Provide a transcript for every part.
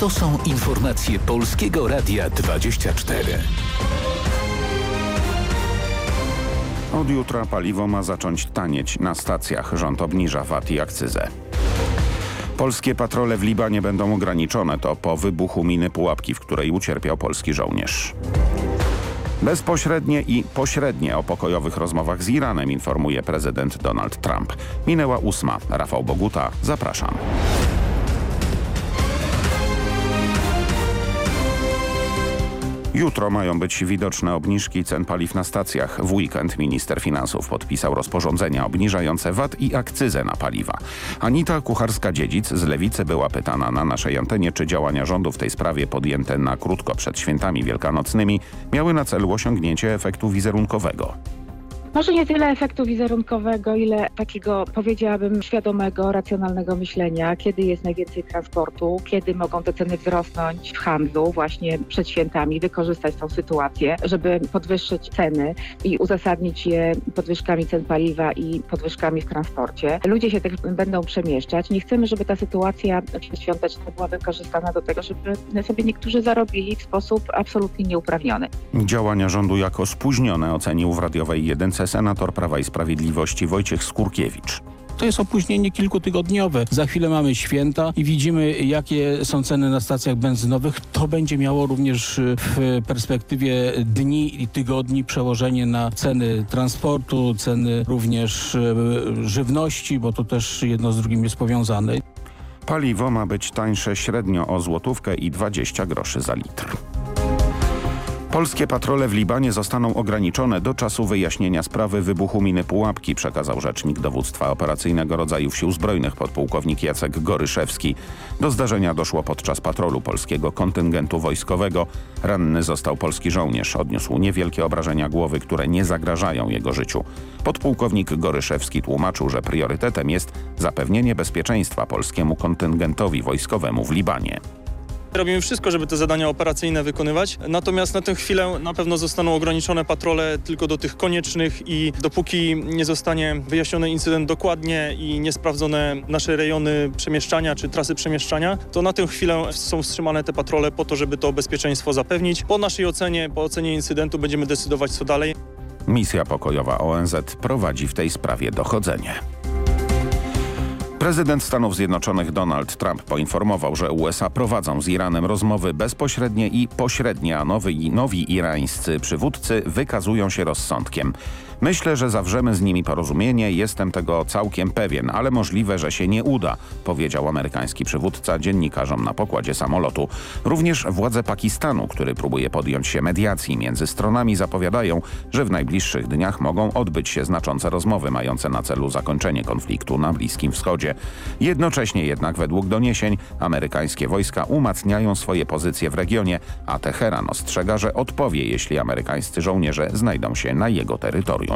To są informacje Polskiego Radia 24. Od jutra paliwo ma zacząć tanieć na stacjach. Rząd obniża VAT i akcyzę. Polskie patrole w Libanie będą ograniczone. To po wybuchu miny Pułapki, w której ucierpiał polski żołnierz. Bezpośrednie i pośrednie o pokojowych rozmowach z Iranem informuje prezydent Donald Trump. Minęła ósma. Rafał Boguta, zapraszam. Jutro mają być widoczne obniżki cen paliw na stacjach. W weekend minister finansów podpisał rozporządzenia obniżające VAT i akcyzę na paliwa. Anita Kucharska-Dziedzic z Lewicy była pytana na naszej antenie, czy działania rządu w tej sprawie podjęte na krótko przed świętami wielkanocnymi miały na celu osiągnięcie efektu wizerunkowego. Może nie tyle efektu wizerunkowego, ile takiego, powiedziałabym, świadomego, racjonalnego myślenia, kiedy jest najwięcej transportu, kiedy mogą te ceny wzrosnąć w handlu właśnie przed świętami, wykorzystać tą sytuację, żeby podwyższyć ceny i uzasadnić je podwyżkami cen paliwa i podwyżkami w transporcie. Ludzie się też będą przemieszczać. Nie chcemy, żeby ta sytuacja przedświąteczna była wykorzystana do tego, żeby sobie niektórzy zarobili w sposób absolutnie nieuprawniony. Działania rządu jako spóźnione ocenił w radiowej jedynce senator Prawa i Sprawiedliwości Wojciech Skurkiewicz. To jest opóźnienie kilkutygodniowe. Za chwilę mamy święta i widzimy, jakie są ceny na stacjach benzynowych. To będzie miało również w perspektywie dni i tygodni przełożenie na ceny transportu, ceny również e, żywności, bo to też jedno z drugim jest powiązane. Paliwo ma być tańsze średnio o złotówkę i 20 groszy za litr. Polskie patrole w Libanie zostaną ograniczone do czasu wyjaśnienia sprawy wybuchu miny Pułapki, przekazał rzecznik dowództwa operacyjnego rodzajów sił zbrojnych podpułkownik Jacek Goryszewski. Do zdarzenia doszło podczas patrolu polskiego kontyngentu wojskowego. Ranny został polski żołnierz. Odniósł niewielkie obrażenia głowy, które nie zagrażają jego życiu. Podpułkownik Goryszewski tłumaczył, że priorytetem jest zapewnienie bezpieczeństwa polskiemu kontyngentowi wojskowemu w Libanie. Robimy wszystko, żeby te zadania operacyjne wykonywać, natomiast na tę chwilę na pewno zostaną ograniczone patrole tylko do tych koniecznych i dopóki nie zostanie wyjaśniony incydent dokładnie i nie sprawdzone nasze rejony przemieszczania czy trasy przemieszczania, to na tę chwilę są wstrzymane te patrole po to, żeby to bezpieczeństwo zapewnić. Po naszej ocenie, po ocenie incydentu będziemy decydować co dalej. Misja pokojowa ONZ prowadzi w tej sprawie dochodzenie. Prezydent Stanów Zjednoczonych Donald Trump poinformował, że USA prowadzą z Iranem rozmowy bezpośrednie i pośrednie, a nowi, nowi irańscy przywódcy wykazują się rozsądkiem. Myślę, że zawrzemy z nimi porozumienie, jestem tego całkiem pewien, ale możliwe, że się nie uda, powiedział amerykański przywódca dziennikarzom na pokładzie samolotu. Również władze Pakistanu, który próbuje podjąć się mediacji między stronami, zapowiadają, że w najbliższych dniach mogą odbyć się znaczące rozmowy mające na celu zakończenie konfliktu na Bliskim Wschodzie. Jednocześnie jednak według doniesień amerykańskie wojska umacniają swoje pozycje w regionie, a Teheran ostrzega, że odpowie, jeśli amerykańscy żołnierze znajdą się na jego terytorium.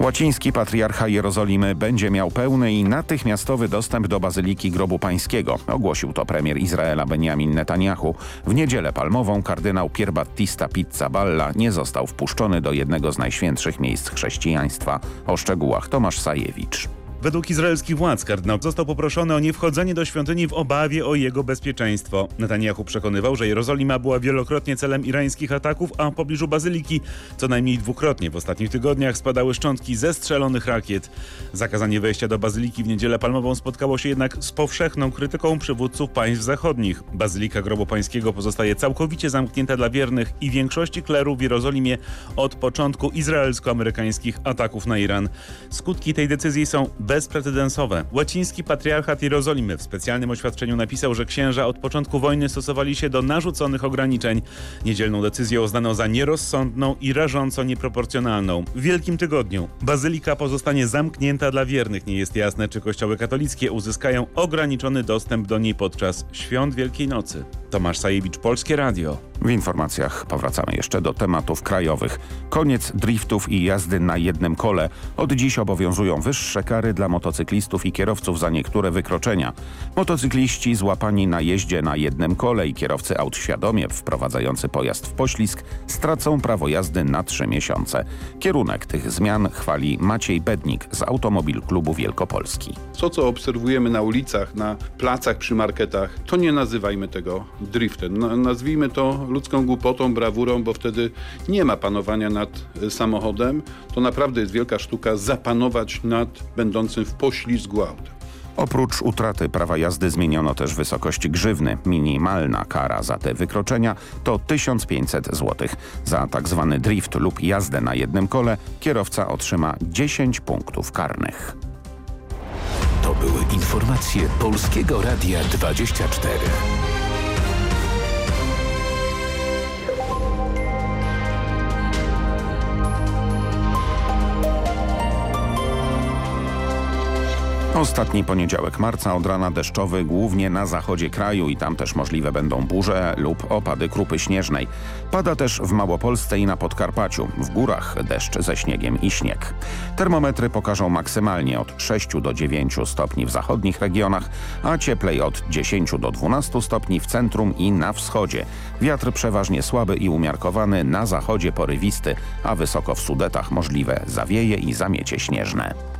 Łaciński patriarcha Jerozolimy będzie miał pełny i natychmiastowy dostęp do Bazyliki Grobu Pańskiego. Ogłosił to premier Izraela Benjamin Netanyahu. W niedzielę palmową kardynał Pierbattista Pizzaballa nie został wpuszczony do jednego z najświętszych miejsc chrześcijaństwa. O szczegółach Tomasz Sajewicz. Według izraelskich władz kardynał został poproszony o niewchodzenie do świątyni w obawie o jego bezpieczeństwo. Netanyahu przekonywał, że Jerozolima była wielokrotnie celem irańskich ataków, a w pobliżu bazyliki co najmniej dwukrotnie w ostatnich tygodniach spadały szczątki zestrzelonych rakiet. Zakazanie wejścia do bazyliki w niedzielę palmową spotkało się jednak z powszechną krytyką przywódców państw zachodnich. Bazylika Grobu Pańskiego pozostaje całkowicie zamknięta dla wiernych i większości kleru w Jerozolimie od początku izraelsko-amerykańskich ataków na Iran. Skutki tej decyzji są bezprecedensowe. Łaciński patriarchat Jerozolimy w specjalnym oświadczeniu napisał, że księża od początku wojny stosowali się do narzuconych ograniczeń. Niedzielną decyzję uznano za nierozsądną i rażąco nieproporcjonalną. W Wielkim Tygodniu bazylika pozostanie zamknięta dla wiernych. Nie jest jasne, czy kościoły katolickie uzyskają ograniczony dostęp do niej podczas świąt Wielkiej Nocy. Tomasz Sajewicz, Polskie Radio. W informacjach powracamy jeszcze do tematów krajowych. Koniec driftów i jazdy na jednym kole. Od dziś obowiązują wyższe kary dla motocyklistów i kierowców za niektóre wykroczenia. Motocykliści złapani na jeździe na jednym kole i kierowcy aut świadomie wprowadzający pojazd w poślizg stracą prawo jazdy na trzy miesiące. Kierunek tych zmian chwali Maciej Bednik z Automobil Klubu Wielkopolski. To, co obserwujemy na ulicach, na placach, przy marketach, to nie nazywajmy tego driftem. Na, nazwijmy to ludzką głupotą, brawurą, bo wtedy nie ma panowania nad y, samochodem. To naprawdę jest wielka sztuka zapanować nad będącym w poślizgu autem. Oprócz utraty prawa jazdy zmieniono też wysokość grzywny. Minimalna kara za te wykroczenia to 1500 zł. Za tak zwany drift lub jazdę na jednym kole kierowca otrzyma 10 punktów karnych. To były informacje Polskiego Radia 24. Ostatni poniedziałek marca od rana deszczowy głównie na zachodzie kraju i tam też możliwe będą burze lub opady krupy śnieżnej. Pada też w Małopolsce i na Podkarpaciu. W górach deszcz ze śniegiem i śnieg. Termometry pokażą maksymalnie od 6 do 9 stopni w zachodnich regionach, a cieplej od 10 do 12 stopni w centrum i na wschodzie. Wiatr przeważnie słaby i umiarkowany, na zachodzie porywisty, a wysoko w Sudetach możliwe zawieje i zamiecie śnieżne.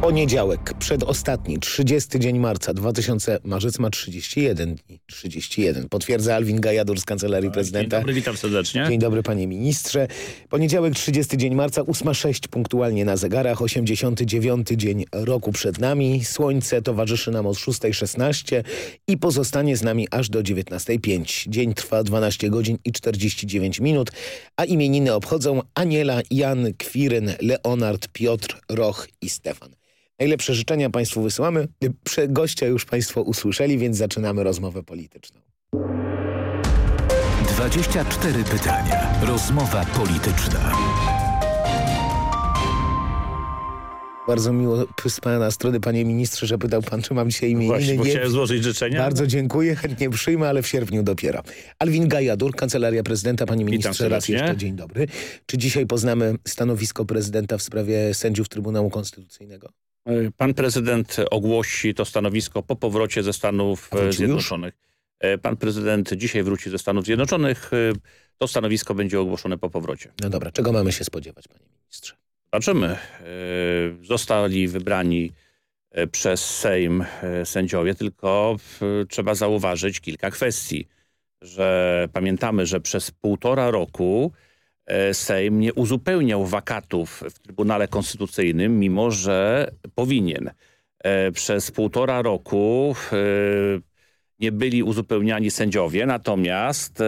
Poniedziałek, przedostatni, 30 dzień marca 2000, marzec ma 31 dni, 31. Potwierdza Alwin Gajadur z Kancelarii Prezydenta. Dzień dobry, witam serdecznie. Dzień dobry panie ministrze. Poniedziałek, 30 dzień marca, 8.06 punktualnie na zegarach, 89 dzień roku przed nami. Słońce towarzyszy nam od 6.16 i pozostanie z nami aż do 19.05. Dzień trwa 12 godzin i 49 minut, a imieniny obchodzą Aniela, Jan, Kwiryn, Leonard, Piotr, Roch i Stefan. Najlepsze życzenia Państwu wysyłamy. Prze gościa już Państwo usłyszeli, więc zaczynamy rozmowę polityczną. 24 pytania. Rozmowa polityczna. Bardzo miło z Pana strony, Panie Ministrze, że pytał Pan, czy mam dzisiaj imieniny. Właśnie, bo Nie- chciałem złożyć życzenia. Bardzo dziękuję, chętnie przyjmę, ale w sierpniu dopiero. Alwin Gajadur, Kancelaria Prezydenta. Panie Ministrze, raz serdecznie. jeszcze dzień dobry. Czy dzisiaj poznamy stanowisko Prezydenta w sprawie sędziów Trybunału Konstytucyjnego? Pan prezydent ogłosi to stanowisko po powrocie ze Stanów e, Zjednoczonych. E, Pan prezydent dzisiaj wróci ze Stanów Zjednoczonych. E, To stanowisko będzie ogłoszone po powrocie. No dobra, czego mamy się spodziewać, Panie Ministrze? Zobaczymy. E, Zostali wybrani e, przez Sejm e, sędziowie, tylko e, trzeba zauważyć kilka kwestii. Że pamiętamy, że przez półtora roku e, Sejm nie uzupełniał wakatów w Trybunale Konstytucyjnym, mimo że powinien. E, Przez półtora roku e, nie byli uzupełniani sędziowie, natomiast e,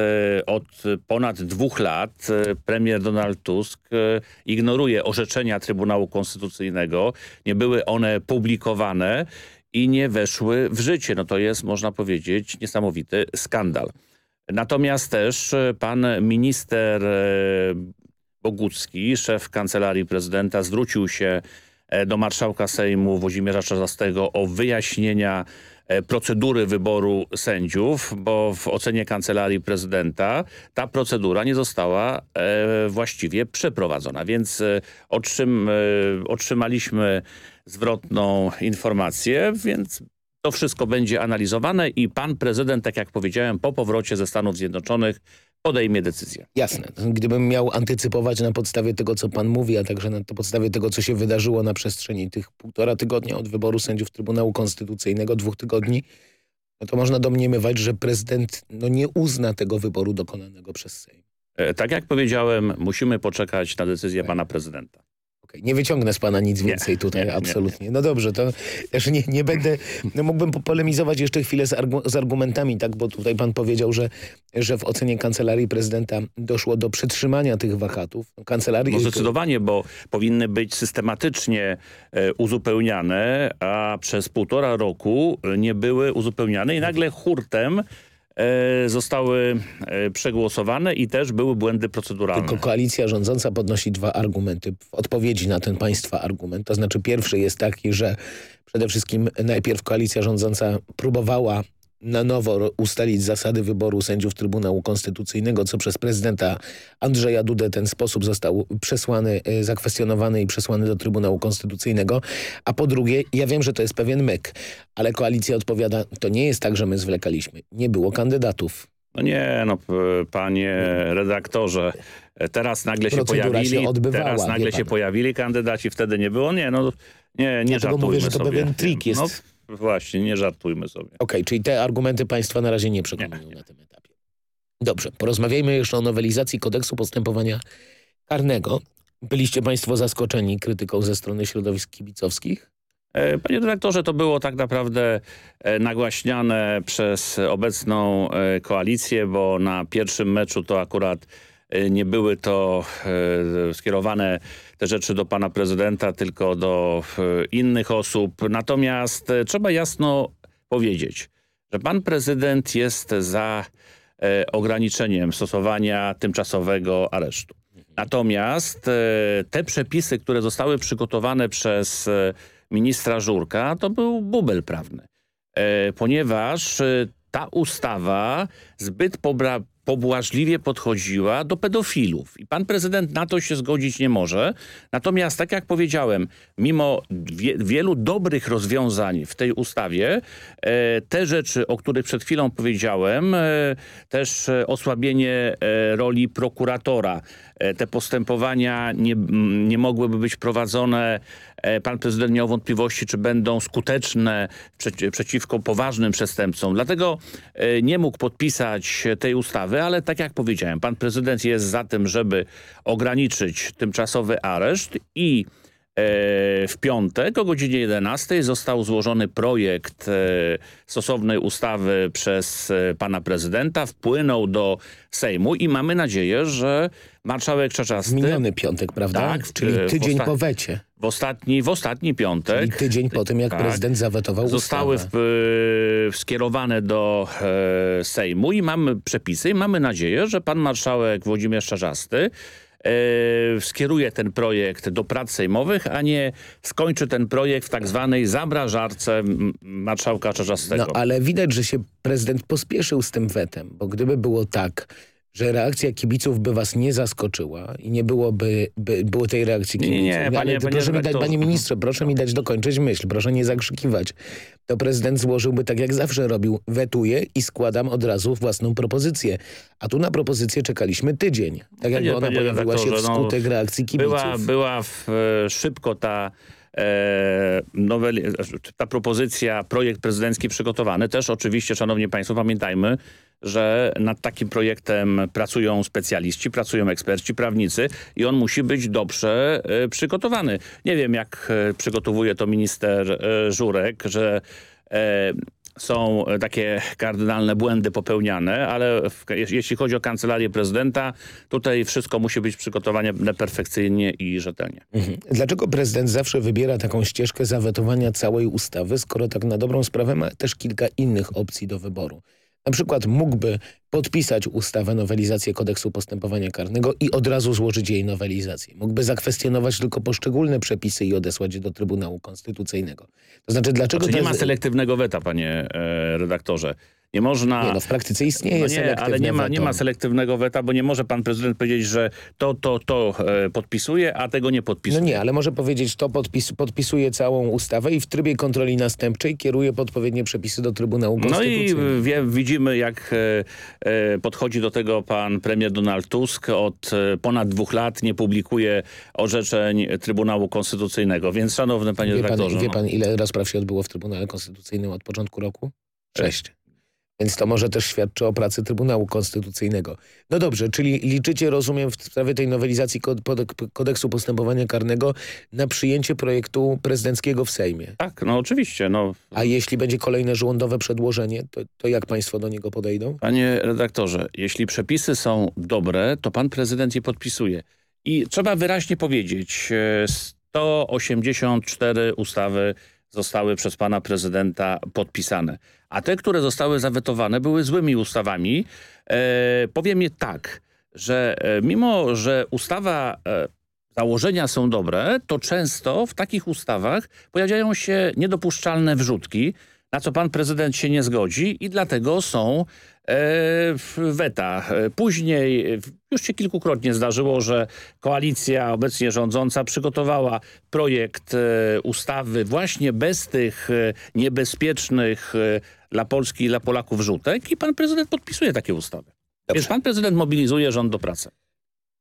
od ponad dwóch lat e, premier Donald Tusk e, ignoruje orzeczenia Trybunału Konstytucyjnego. Nie były one publikowane i nie weszły w życie. No to jest, można powiedzieć, niesamowity skandal. Natomiast też e, pan minister e, Bogucki, szef Kancelarii Prezydenta, zwrócił się e, do marszałka Sejmu Włodzimierza Czarzastego o wyjaśnienia procedury wyboru sędziów, bo w ocenie Kancelarii Prezydenta ta procedura nie została właściwie przeprowadzona. Więc otrzym, otrzymaliśmy zwrotną informację, więc to wszystko będzie analizowane i pan prezydent, tak jak powiedziałem, po powrocie ze Stanów Zjednoczonych podejmie decyzję. Jasne. Gdybym miał antycypować na podstawie tego, co Pan mówi, a także na podstawie tego, co się wydarzyło na przestrzeni tych półtora tygodnia od wyboru sędziów Trybunału Konstytucyjnego, dwóch tygodni, no to można domniemywać, że prezydent no, nie uzna tego wyboru dokonanego przez Sejm. E, Tak jak powiedziałem, musimy poczekać na decyzję pana prezydenta. Okay. Nie wyciągnę z pana nic więcej nie, tutaj, nie, absolutnie. Nie, no dobrze, to też nie, nie będę, no mógłbym polemizować jeszcze chwilę z, argu, z, argumentami, tak, bo tutaj pan powiedział, że, że w ocenie Kancelarii Prezydenta doszło do przetrzymania tych wakatów. Kancelarii... No zdecydowanie, bo powinny być systematycznie e, uzupełniane, a przez półtora roku nie były uzupełniane i nagle hurtem E, zostały e, przegłosowane i też były błędy proceduralne. Tylko koalicja rządząca podnosi dwa argumenty w odpowiedzi na ten państwa argument. To znaczy pierwszy jest taki, że przede wszystkim najpierw koalicja rządząca próbowała na nowo ustalić zasady wyboru sędziów Trybunału Konstytucyjnego, co przez prezydenta Andrzeja Dudę ten sposób został przesłany, e, zakwestionowany i przesłany do Trybunału Konstytucyjnego. A po drugie, ja wiem, że to jest pewien myk, ale koalicja odpowiada, to nie jest tak, że my zwlekaliśmy. Nie było kandydatów. No nie, no panie redaktorze, teraz nagle się pojawili, się odbywała, teraz nagle się pojawili kandydaci, wtedy nie było. Nie, no nie, nie Dlatego mówię, że to sobie. pewien trik jest. No, Właśnie, nie żartujmy sobie. Okej, okay, czyli te argumenty państwa na razie nie przekonują na tym etapie. Dobrze, porozmawiajmy jeszcze o nowelizacji kodeksu postępowania karnego. Byliście państwo zaskoczeni krytyką ze strony środowisk kibicowskich? E, panie dyrektorze, to było tak naprawdę e, nagłaśniane przez obecną e, koalicję, bo na pierwszym meczu to akurat nie były to skierowane te rzeczy do pana prezydenta, tylko do e, innych osób. Natomiast e, trzeba jasno powiedzieć, że pan prezydent jest za e, ograniczeniem stosowania tymczasowego aresztu. Natomiast te przepisy, które zostały przygotowane przez ministra Żurka, to był bubel prawny. Ponieważ ta ustawa zbyt pobłażliwie podchodziła do pedofilów. I pan prezydent na to się zgodzić nie może. Natomiast, tak jak powiedziałem, mimo wie, wielu dobrych rozwiązań w tej ustawie, e, te rzeczy, o których przed chwilą powiedziałem, e, też osłabienie e, roli prokuratora, e, te postępowania nie, nie mogłyby być prowadzone E, pan prezydent miał wątpliwości, czy będą skuteczne przeciwko poważnym przestępcom. Dlatego e, nie mógł podpisać tej ustawy, ale tak jak powiedziałem, pan prezydent jest za tym, żeby ograniczyć tymczasowy areszt i e, w piątek o godzinie 11 został złożony projekt stosownej ustawy przez pana prezydenta, wpłynął do Sejmu i mamy nadzieję, że marszałek Czaczasty... Miniony piątek, prawda? Tak. Czyli tydzień po wecie. W ostatni, w ostatni piątek. Czyli tydzień po tym, jak tak, prezydent zawetował Zostały w, e, skierowane do e, Sejmu i mamy przepisy i mamy nadzieję, że pan marszałek Włodzimierz Czarzasty e, skieruje ten projekt do prac sejmowych, a nie skończy ten projekt w tak zwanej zabrażarce marszałka Czarzastego. No ale widać, że się prezydent pospieszył z tym wetem, bo gdyby było tak, że reakcja kibiców by was nie zaskoczyła i nie byłoby by, było tej reakcji kibiców. Nie, nie, panie, Ale panie proszę, mi dać, panie ministrze, proszę mi dać dokończyć myśl, proszę nie zakrzykiwać. To prezydent złożyłby tak jak zawsze robił, wetuje i składam od razu własną propozycję. A tu na propozycję czekaliśmy tydzień. Tak jakby ona pojawiła się wskutek no, reakcji kibiców. Była, była w, e, szybko ta e, noweli, ta propozycja, projekt prezydencki przygotowany. Też oczywiście, szanowni państwo, pamiętajmy, że nad takim projektem pracują specjaliści, pracują eksperci, prawnicy i on musi być dobrze e, przygotowany. Nie wiem, jak e, przygotowuje to minister e, Żurek, że są takie kardynalne błędy popełniane, ale w, jeśli chodzi o kancelarię prezydenta, tutaj wszystko musi być przygotowane perfekcyjnie i rzetelnie. Mhm. Dlaczego prezydent zawsze wybiera taką ścieżkę zawetowania całej ustawy, skoro tak na dobrą sprawę ma też kilka innych opcji do wyboru? Na przykład mógłby podpisać ustawę, nowelizację kodeksu postępowania karnego i od razu złożyć jej nowelizację. Mógłby zakwestionować tylko poszczególne przepisy i odesłać je do Trybunału Konstytucyjnego. To znaczy, dlaczego... Znaczy, nie ma selektywnego weta, panie e, redaktorze. Nie można... Nie, no w praktyce istnieje no nie, ale nie ma, nie ma selektywnego weta, bo nie może pan prezydent powiedzieć, że to, to, to e, podpisuje, a tego nie podpisuje. No nie, ale może powiedzieć, to podpis, podpisuje całą ustawę i w trybie kontroli następczej kieruje podpowiednie przepisy do Trybunału Konstytucyjnego. No i wie, widzimy, jak e, e, podchodzi do tego pan premier Donald Tusk. Od ponad dwóch lat nie publikuje orzeczeń Trybunału Konstytucyjnego. Więc szanowny panie wie redaktorze... Pan, wie pan, ile rozpraw się odbyło w Trybunale Konstytucyjnym od początku roku? Sześć. Więc to może też świadczy o pracy Trybunału Konstytucyjnego. No dobrze, czyli liczycie, rozumiem, w sprawie tej nowelizacji kodeksu postępowania karnego na przyjęcie projektu prezydenckiego w Sejmie. Tak, no oczywiście. No. A jeśli będzie kolejne rządowe przedłożenie, to, to jak państwo do niego podejdą? Panie redaktorze, jeśli przepisy są dobre, to pan prezydent je podpisuje. I trzeba wyraźnie powiedzieć, 184 e, ustawy zostały przez pana prezydenta podpisane. A te, które zostały zawetowane, były złymi ustawami. E, powiem je tak, że e, mimo, że ustawa e, założenia są dobre, to często w takich ustawach pojawiają się niedopuszczalne wrzutki, na co pan prezydent się nie zgodzi i dlatego są weta. E, później już się kilkukrotnie zdarzyło, że koalicja obecnie rządząca przygotowała projekt e, ustawy właśnie bez tych niebezpiecznych dla Polski i dla Polaków rzutek i pan prezydent podpisuje takie ustawy. Dobrze. Więc pan prezydent mobilizuje rząd do pracy.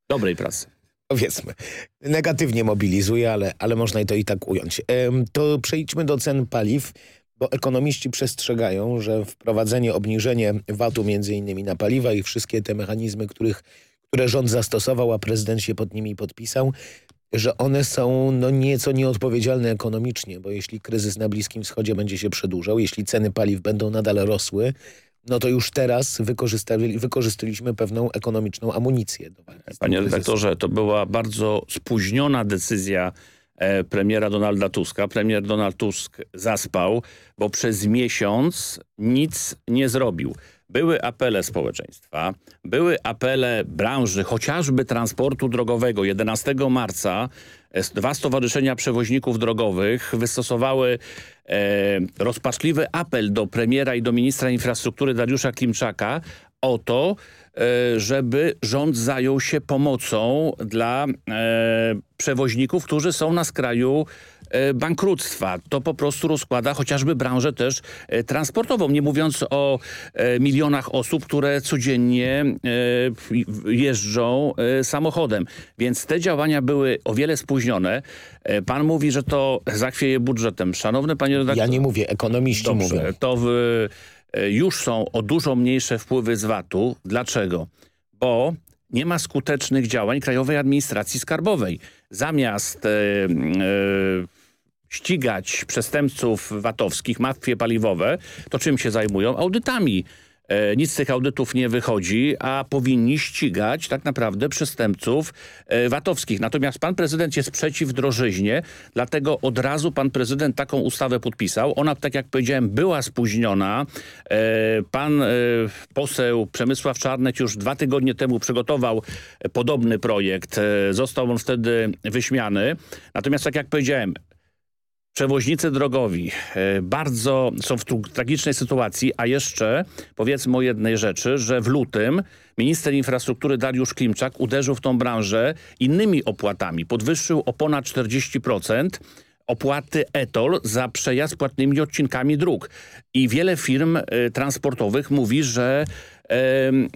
Dobrej pracy. Powiedzmy. Negatywnie mobilizuje, ale, ale można to i tak ująć. To przejdźmy do cen paliw bo ekonomiści przestrzegają, że wprowadzenie, obniżenie VAT-u między innymi na paliwa i wszystkie te mechanizmy, których, które rząd zastosował, a prezydent się pod nimi podpisał, że one są no, nieco nieodpowiedzialne ekonomicznie, bo jeśli kryzys na Bliskim Wschodzie będzie się przedłużał, jeśli ceny paliw będą nadal rosły, no to już teraz wykorzystali, wykorzystaliśmy pewną ekonomiczną amunicję. Panie redaktorze, to była bardzo spóźniona decyzja premiera Donalda Tuska. Premier Donald Tusk zaspał, bo przez miesiąc nic nie zrobił. Były apele społeczeństwa, były apele branży, chociażby transportu drogowego. 11 marca e, dwa stowarzyszenia przewoźników drogowych wystosowały e, rozpaczliwy apel do premiera i do ministra infrastruktury Dariusza Klimczaka o to, E, żeby rząd zajął się pomocą dla e, przewoźników, którzy są na skraju e, bankructwa. To po prostu rozkłada chociażby branżę też transportową, nie mówiąc o milionach osób, które codziennie jeżdżą samochodem. Więc te działania były o wiele spóźnione. Pan mówi, że to zachwieje budżetem. Szanowny panie redaktorze. Ja nie mówię, ekonomiści Dobrze, mówią. To w E, już są o dużo mniejsze wpływy z VAT-u. Dlaczego? Bo nie ma skutecznych działań Krajowej Administracji Skarbowej. Zamiast e, e, ścigać przestępców VAT-owskich, mafie paliwowe, to czym się zajmują? Audytami E, nic z tych audytów nie wychodzi, a powinni ścigać tak naprawdę przestępców e, VAT-owskich. Natomiast pan prezydent jest przeciw drożyźnie, dlatego od razu pan prezydent taką ustawę podpisał. Ona, tak jak powiedziałem, była spóźniona. E, pan poseł Przemysław Czarnek już dwa tygodnie temu przygotował podobny projekt. Został on wtedy wyśmiany. Natomiast, tak jak powiedziałem, Przewoźnicy drogowi e, bardzo są w tragicznej sytuacji, a jeszcze powiedzmy o jednej rzeczy, że w lutym minister infrastruktury Dariusz Klimczak uderzył w tą branżę innymi opłatami. Podwyższył o ponad 40% opłaty ETOL za przejazd płatnymi odcinkami dróg. I wiele firm y, transportowych mówi, że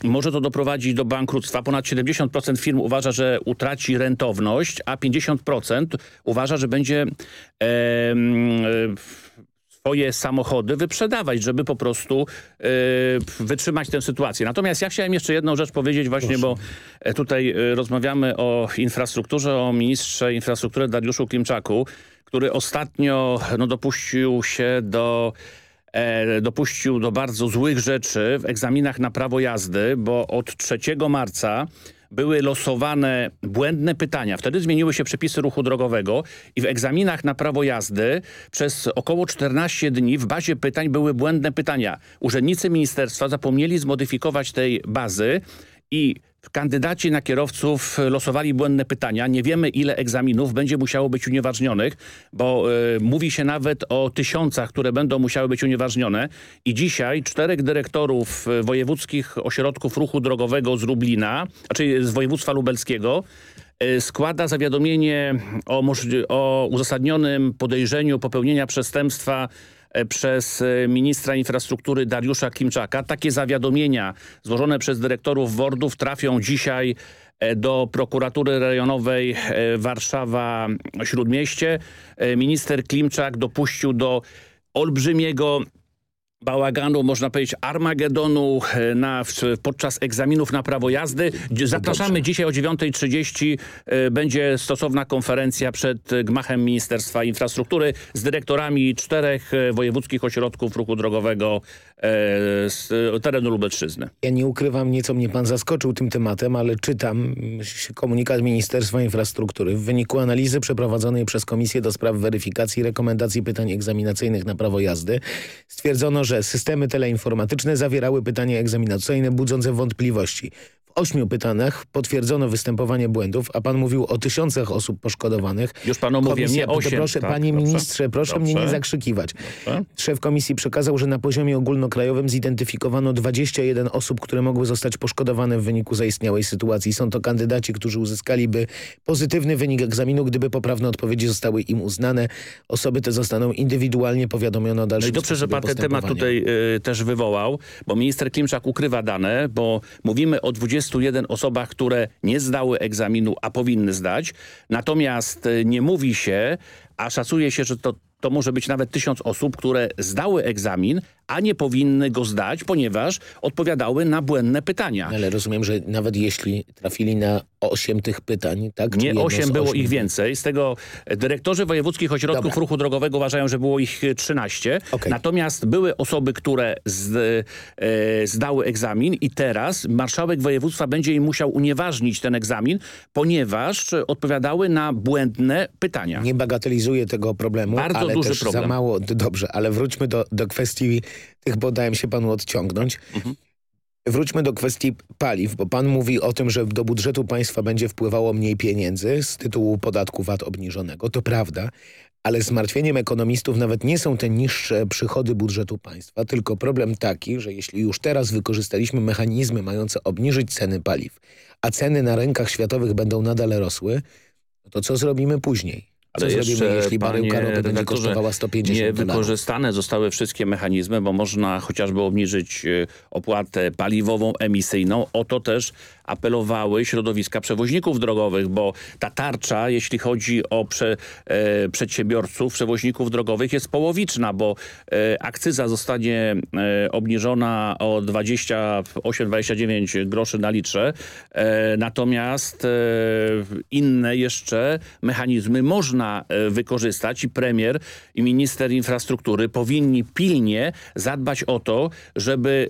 może to doprowadzić do bankructwa. Ponad 70% firm uważa, że utraci rentowność, a 50% uważa, że będzie swoje samochody wyprzedawać, żeby po prostu wytrzymać tę sytuację. Natomiast ja chciałem jeszcze jedną rzecz powiedzieć właśnie, Proszę. bo e, tutaj e, rozmawiamy o infrastrukturze, o ministrze infrastruktury Dariuszu Klimczaku który ostatnio no, dopuścił się do e, dopuścił do bardzo złych rzeczy w egzaminach na prawo jazdy, bo od 3 marca były losowane błędne pytania. Wtedy zmieniły się przepisy ruchu drogowego i w egzaminach na prawo jazdy przez około 14 dni w bazie pytań były błędne pytania. Urzędnicy ministerstwa zapomnieli zmodyfikować tej bazy i kandydaci na kierowców losowali błędne pytania. Nie wiemy, ile egzaminów będzie musiało być unieważnionych, bo y, mówi się nawet o tysiącach, które będą musiały być unieważnione. I dzisiaj czterech dyrektorów e, wojewódzkich ośrodków ruchu drogowego z Lublina, znaczy z województwa lubelskiego, e, składa zawiadomienie o, o uzasadnionym podejrzeniu popełnienia przestępstwa przez e, ministra infrastruktury Dariusza Klimczaka. Takie zawiadomienia złożone przez dyrektorów WORDów trafią dzisiaj e, do prokuratury rejonowej Warszawa-Śródmieście. Minister Klimczak dopuścił do olbrzymiego bałaganu, można powiedzieć Armagedonu e, na, podczas egzaminów na prawo jazdy. Zapraszamy dzisiaj o 9.30 e, będzie stosowna konferencja przed gmachem Ministerstwa Infrastruktury z dyrektorami czterech e, wojewódzkich ośrodków ruchu drogowego z terenu Lubelszczyzny. Ja nie ukrywam, nieco mnie pan zaskoczył tym tematem, ale czytam komunikat Ministerstwa Infrastruktury. W wyniku analizy przeprowadzonej przez Komisję do Spraw Weryfikacji Rekomendacji Pytań Egzaminacyjnych na prawo jazdy stwierdzono, że systemy teleinformatyczne zawierały pytania egzaminacyjne budzące wątpliwości ośmiu pytaniach potwierdzono występowanie błędów, a pan mówił o tysiącach osób poszkodowanych. Już panu mówię, nie osiem. Proszę, tak, panie dobrze. ministrze, proszę dobrze. mnie nie zakrzykiwać. Dobrze. Szef komisji przekazał, że na poziomie ogólnokrajowym zidentyfikowano 21 osób, które mogły zostać poszkodowane w wyniku zaistniałej sytuacji. Są to kandydaci, którzy uzyskaliby pozytywny wynik egzaminu, gdyby poprawne odpowiedzi zostały im uznane. Osoby te zostaną indywidualnie powiadomione o dalszym No i dobrze, że pan ten temat tutaj y, też wywołał, bo minister Klimczak ukrywa dane, bo mówimy o 20 21 osobach, które nie zdały egzaminu, a powinny zdać. Natomiast e, nie mówi się, a szacuje się, że to to może być nawet tysiąc osób, które zdały egzamin, a nie powinny go zdać, ponieważ odpowiadały na błędne pytania. Ale rozumiem, że nawet jeśli trafili na osiem tych pytań, tak? Nie osiem, było ich więcej. Z tego dyrektorzy wojewódzkich ośrodków Dobra. ruchu drogowego uważają, że było ich 13. Okay. Natomiast były osoby, które z, e, zdały egzamin i teraz marszałek województwa będzie im musiał unieważnić ten egzamin, ponieważ odpowiadały na błędne pytania. Nie bagatelizuję tego problemu, Bardzo ale duży też problem. za mało. Dobrze, ale wróćmy do, do kwestii tych, bo dałem się panu odciągnąć. Mhm. Wróćmy do kwestii paliw, bo pan mówi o tym, że do budżetu państwa będzie wpływało mniej pieniędzy z tytułu podatku VAT obniżonego. To prawda, ale zmartwieniem ekonomistów nawet nie są te niższe przychody budżetu państwa, tylko problem taki, że jeśli już teraz wykorzystaliśmy mechanizmy mające obniżyć ceny paliw, a ceny na rynkach światowych będą nadal rosły, to co zrobimy później? Ale Co jeszcze, zrobimy, jeśli baryłka ropy będzie kosztowała 150 Nie wykorzystane zostały wszystkie mechanizmy, bo można chociażby obniżyć e, opłatę paliwową, emisyjną. O to też apelowały środowiska przewoźników drogowych, bo ta tarcza, jeśli chodzi o prze, e, przedsiębiorców, przewoźników drogowych jest połowiczna, bo e, akcyza zostanie e, obniżona o 28-29 groszy na litrze, e, natomiast e, inne jeszcze mechanizmy można e, wykorzystać i premier i minister infrastruktury powinni pilnie zadbać o to, żeby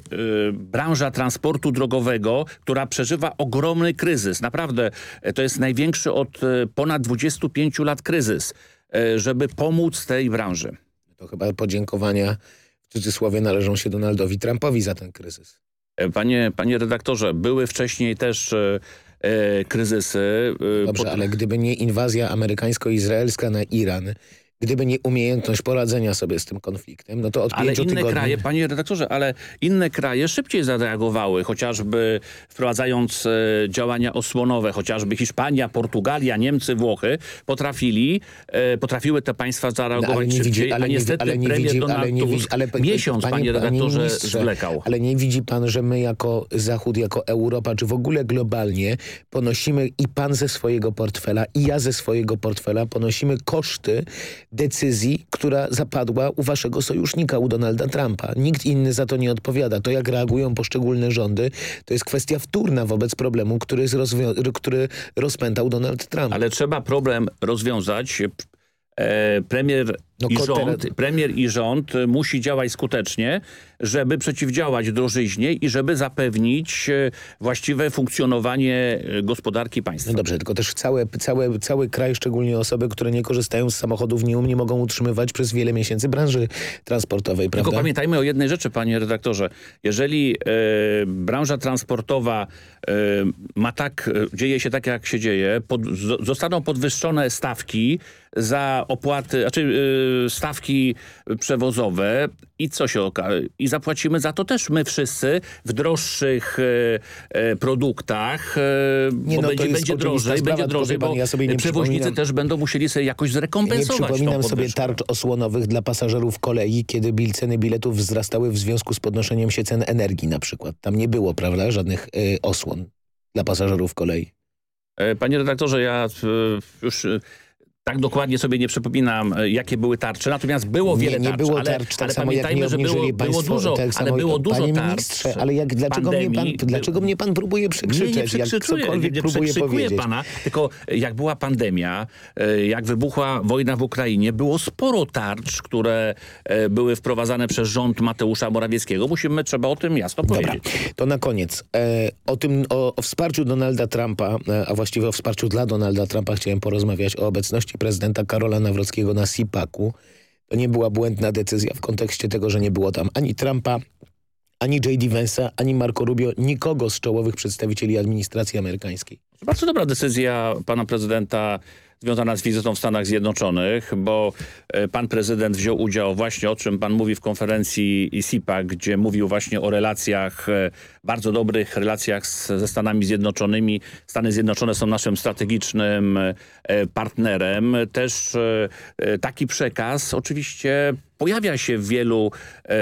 branża transportu drogowego, która przeżywa przeżywa ogromny kryzys. Naprawdę, e, to jest największy od e, ponad 25 lat kryzys, e, żeby pomóc tej branży. To chyba podziękowania w cudzysłowie należą się Donaldowi Trumpowi za ten kryzys. Panie, panie redaktorze, były wcześniej też e, kryzysy. Dobrze, pod... ale gdyby nie inwazja amerykańsko-izraelska na Iran gdyby nie umiejętność poradzenia sobie z tym konfliktem, no to od ale pięciu inne tygodni... kraje, panie redaktorze, ale inne kraje szybciej zareagowały, chociażby wprowadzając e, działania osłonowe, chociażby Hiszpania, Portugalia, Niemcy, Włochy, potrafili, e, potrafiły te państwa zareagować no, szybciej, widzi, ale a niestety ale nie premier widzi, Donald ale nie widzi, ale, miesiąc, panie, panie redaktorze, panie zwlekał. Ale nie widzi pan, że my jako Zachód, jako Europa, czy w ogóle globalnie ponosimy i pan ze swojego portfela, i ja ze swojego portfela ponosimy koszty decyzji, która zapadła u waszego sojusznika, u Donalda Trumpa. Nikt inny za to nie odpowiada. To, jak reagują poszczególne rządy, to jest kwestia wtórna wobec problemu, który, który rozpętał Donald Trump. Ale trzeba problem rozwiązać premier, no, i rząd, premier i rząd musi działać skutecznie, żeby przeciwdziałać drożyźnie i żeby zapewnić e, właściwe funkcjonowanie e, gospodarki państwa. No dobrze, tylko też całe, całe, cały kraj, szczególnie osoby, które nie korzystają z samochodów nie, nie mogą utrzymywać przez wiele miesięcy branży transportowej, prawda? Tylko pamiętajmy o jednej rzeczy, panie redaktorze. Jeżeli e, branża transportowa e, ma tak, dzieje się tak, jak się dzieje, pod, zostaną podwyższone stawki za opłaty, znaczy yy, stawki przewozowe i co się okaże? I zapłacimy za to też my wszyscy w droższych yy, produktach, yy, nie, bo no, będzie, będzie drożej, będzie drożej, bo ja sobie nie przewoźnicy też będą musieli sobie jakoś zrekompensować. Nie przypominam sobie tarcz osłonowych dla pasażerów kolei, kiedy bil, ceny biletów wzrastały w związku z podnoszeniem się cen energii na przykład. Tam nie było, prawda, żadnych osłon dla pasażerów kolei. Panie redaktorze, ja już tak dokładnie sobie nie przypominam, e, jakie były tarcze, natomiast było wiele nie tarcz, było ale, tarcz, tak ale samo jak pamiętajmy, że było, było dużo, tak ale było dużo Panie tarcz. ministrze, ale jak, dlaczego, mnie pan, pandemii. dlaczego mnie pan próbuje przekrzyczeć, Nie, nie jak przekrzykuję, cokolwiek nie, nie pana, tylko jak była pandemia, e, jak wybuchła wojna w Ukrainie, było sporo tarcz, które e, były wprowadzane przez rząd Mateusza Morawieckiego. Musimy, trzeba o tym jasno Dobra, powiedzieć. to na koniec. O tym, o, o wsparciu Donalda Trumpa, a właściwie o wsparciu dla Donalda Trumpa chciałem porozmawiać o obecności prezydenta Karola Nawrockiego na SIPAC-u. To nie była błędna decyzja w kontekście tego, że nie było tam ani Trumpa, ani J.D. Vance'a, ani Marco Rubio, nikogo z czołowych przedstawicieli administracji amerykańskiej. Bardzo dobra decyzja pana prezydenta związana z wizytą w Stanach Zjednoczonych, bo e, pan prezydent wziął udział właśnie o czym pan mówi w konferencji CIPAC, gdzie mówił właśnie o relacjach, e, bardzo dobrych relacjach z, ze Stanami Zjednoczonymi. Stany Zjednoczone są naszym strategicznym e, partnerem. Też taki przekaz oczywiście pojawia się w wielu e,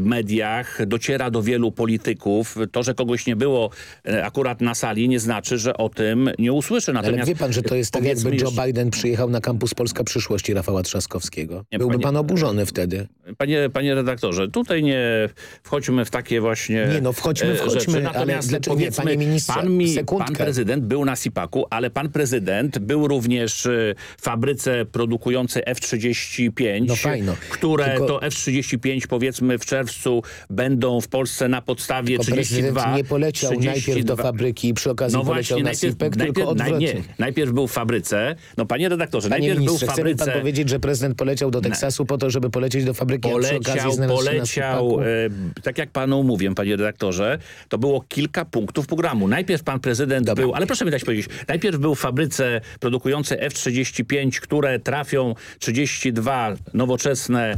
mediach, dociera do wielu polityków. To, że kogoś nie było e, akurat na sali nie znaczy, że o tym nie usłyszy. Natomiast Ale wie pan, że to jest tak, jakby Joe Biden przyjechał na kampus Polska Przyszłości Rafała Trzaskowskiego. Nie, Byłby panie- pan oburzony wtedy. Panie, panie redaktorze, tutaj nie wchodźmy w takie właśnie Nie, no wchodźmy, e, wchodźmy, rzeczy. ale Natomiast dlaczego nie, panie ministrze, pan, mi, pan prezydent był na SIPAC-u, ale pan prezydent był również w fabryce produkującej F-35, No fajno. Które Tylko- to F-35 powiedzmy w czerwcu będą w Polsce na podstawie Tylko 32. prezydent nie poleciał najpierw do 32. fabryki i przy okazji No poleciał właśnie, na najpierw, tylko naj, odwrotnie. nie, najpierw był w fabryce. No panie redaktorze, Panie najpierw ministrze, był w fabryce. pan powiedzieć, że prezydent poleciał do Teksasu po to, żeby polecieć do fabryki, poleciał, na poleciał, e, tak jak panu mówię, panie redaktorze, to było kilka punktów programu. Najpierw pan prezydent Dobra. był, ale proszę mi dać powiedzieć, najpierw był w fabryce produkującej F-35, które trafią 32 nowoczesne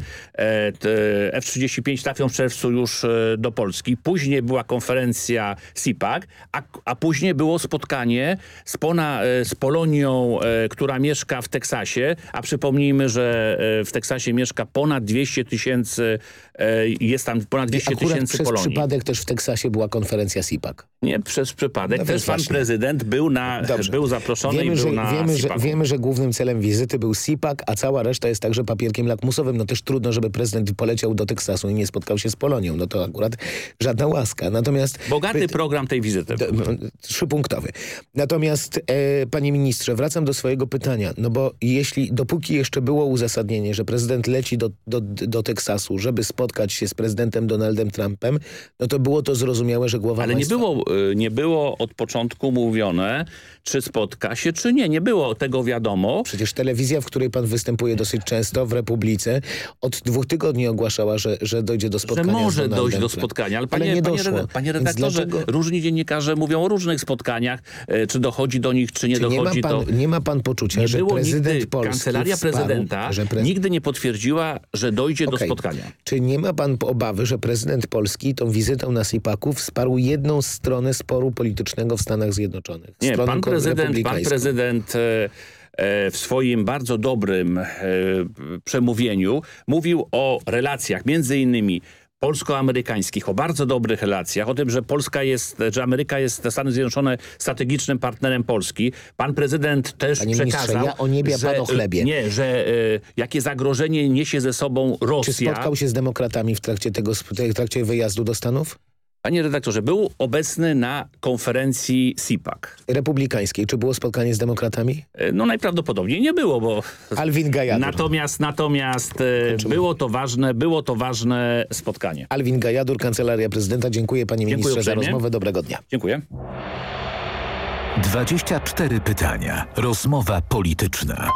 F-35 trafią w czerwcu już e, do Polski. Później była konferencja SIPAC, a, a później było spotkanie z, Pona, e, z Polonią, e, która mieszka w Teksasie, a przypomnijmy, że e, w Teksasie mieszka ponad 200 tysięcy, e, jest tam ponad 200 Akurat tysięcy przez Polonii. przypadek też w Teksasie była konferencja SIPAC. Nie przez przypadek. No Też pan właśnie. prezydent był, na, Dobrze. był zaproszony Wiemy, i był że, na wiemy, że, wiemy, że głównym celem wizyty był SIPAC, a cała reszta jest także papierkiem lakmusowym. No też trudno, żeby prezydent poleciał do Teksasu i nie spotkał się z Polonią. No to akurat żadna łaska. Natomiast... Bogaty program tej wizyty. M, Trzypunktowy. Natomiast, e, panie ministrze, wracam do swojego pytania. No bo jeśli, dopóki jeszcze było uzasadnienie, że prezydent leci do, do, do Teksasu, żeby spotkać się z prezydentem Donaldem Trumpem, no to było to zrozumiałe, że głowa Ale nie było, y, nie było od początku mówione, czy spotka się, czy nie. Nie było tego wiadomo. Przecież telewizja, w której pan występuje dosyć często w Republice, od dwóch tygodni ogłaszała, że, że dojdzie do Że spotkania z może dojść do spotkania, ale Ale panie, nie panie, doszło. panie Więc redaktorze, różni dziennikarze mówią o różnych spotkaniach, e, czy dochodzi do nich, czy nie Czy nie, ma dochodzi pan, do... nie ma pan poczucia, Nie że było prezydent nigdy, Polski kancelaria wsparł, prezydenta że pre... nigdy nie potwierdziła, że dojdzie do Okej. spotkania. Czy nie ma pan obawy, że prezydent Polski tą wizytą na SIPAC-u wsparł jedną stronę sporu politycznego w Stanach Zjednoczonych? Nie, pan prezydent, pan prezydent e, w swoim bardzo dobrym e, przemówieniu mówił o relacjach, między innymi polsko-amerykańskich, o bardzo dobrych relacjach, o tym, że Polska jest, że Ameryka jest, Stany Zjednoczone strategicznym partnerem Polski. Pan prezydent też Panie przekazał, ja o niebie, że, pan o chlebie. Nie, że e, jakie zagrożenie niesie ze sobą Czy Rosja. spotkał się z demokratami w trakcie, tego, w trakcie wyjazdu do Stanów? Panie redaktorze, był obecny na konferencji CIPAC. Republikańskiej. Czy było spotkanie z demokratami? E, No najprawdopodobniej nie było, bo Alvin Gajadur. Natomiast, natomiast e, było to ważne, było to ważne spotkanie. Alvin Gajadur, Kancelaria Prezydenta. Dziękuję panie Dziękuję ministrze za uprzejmie. rozmowę. Dobrego dnia. Dziękuję. 24 pytania. Rozmowa polityczna.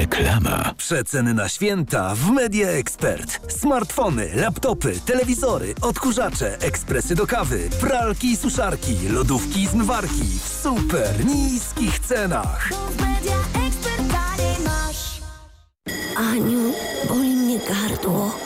Reklama. Przeceny na święta w Media Expert. Smartfony, laptopy, telewizory, odkurzacze, ekspresy do kawy, pralki i suszarki, lodówki i zmywarki w super niskich cenach. Aniu, boli mnie gardło.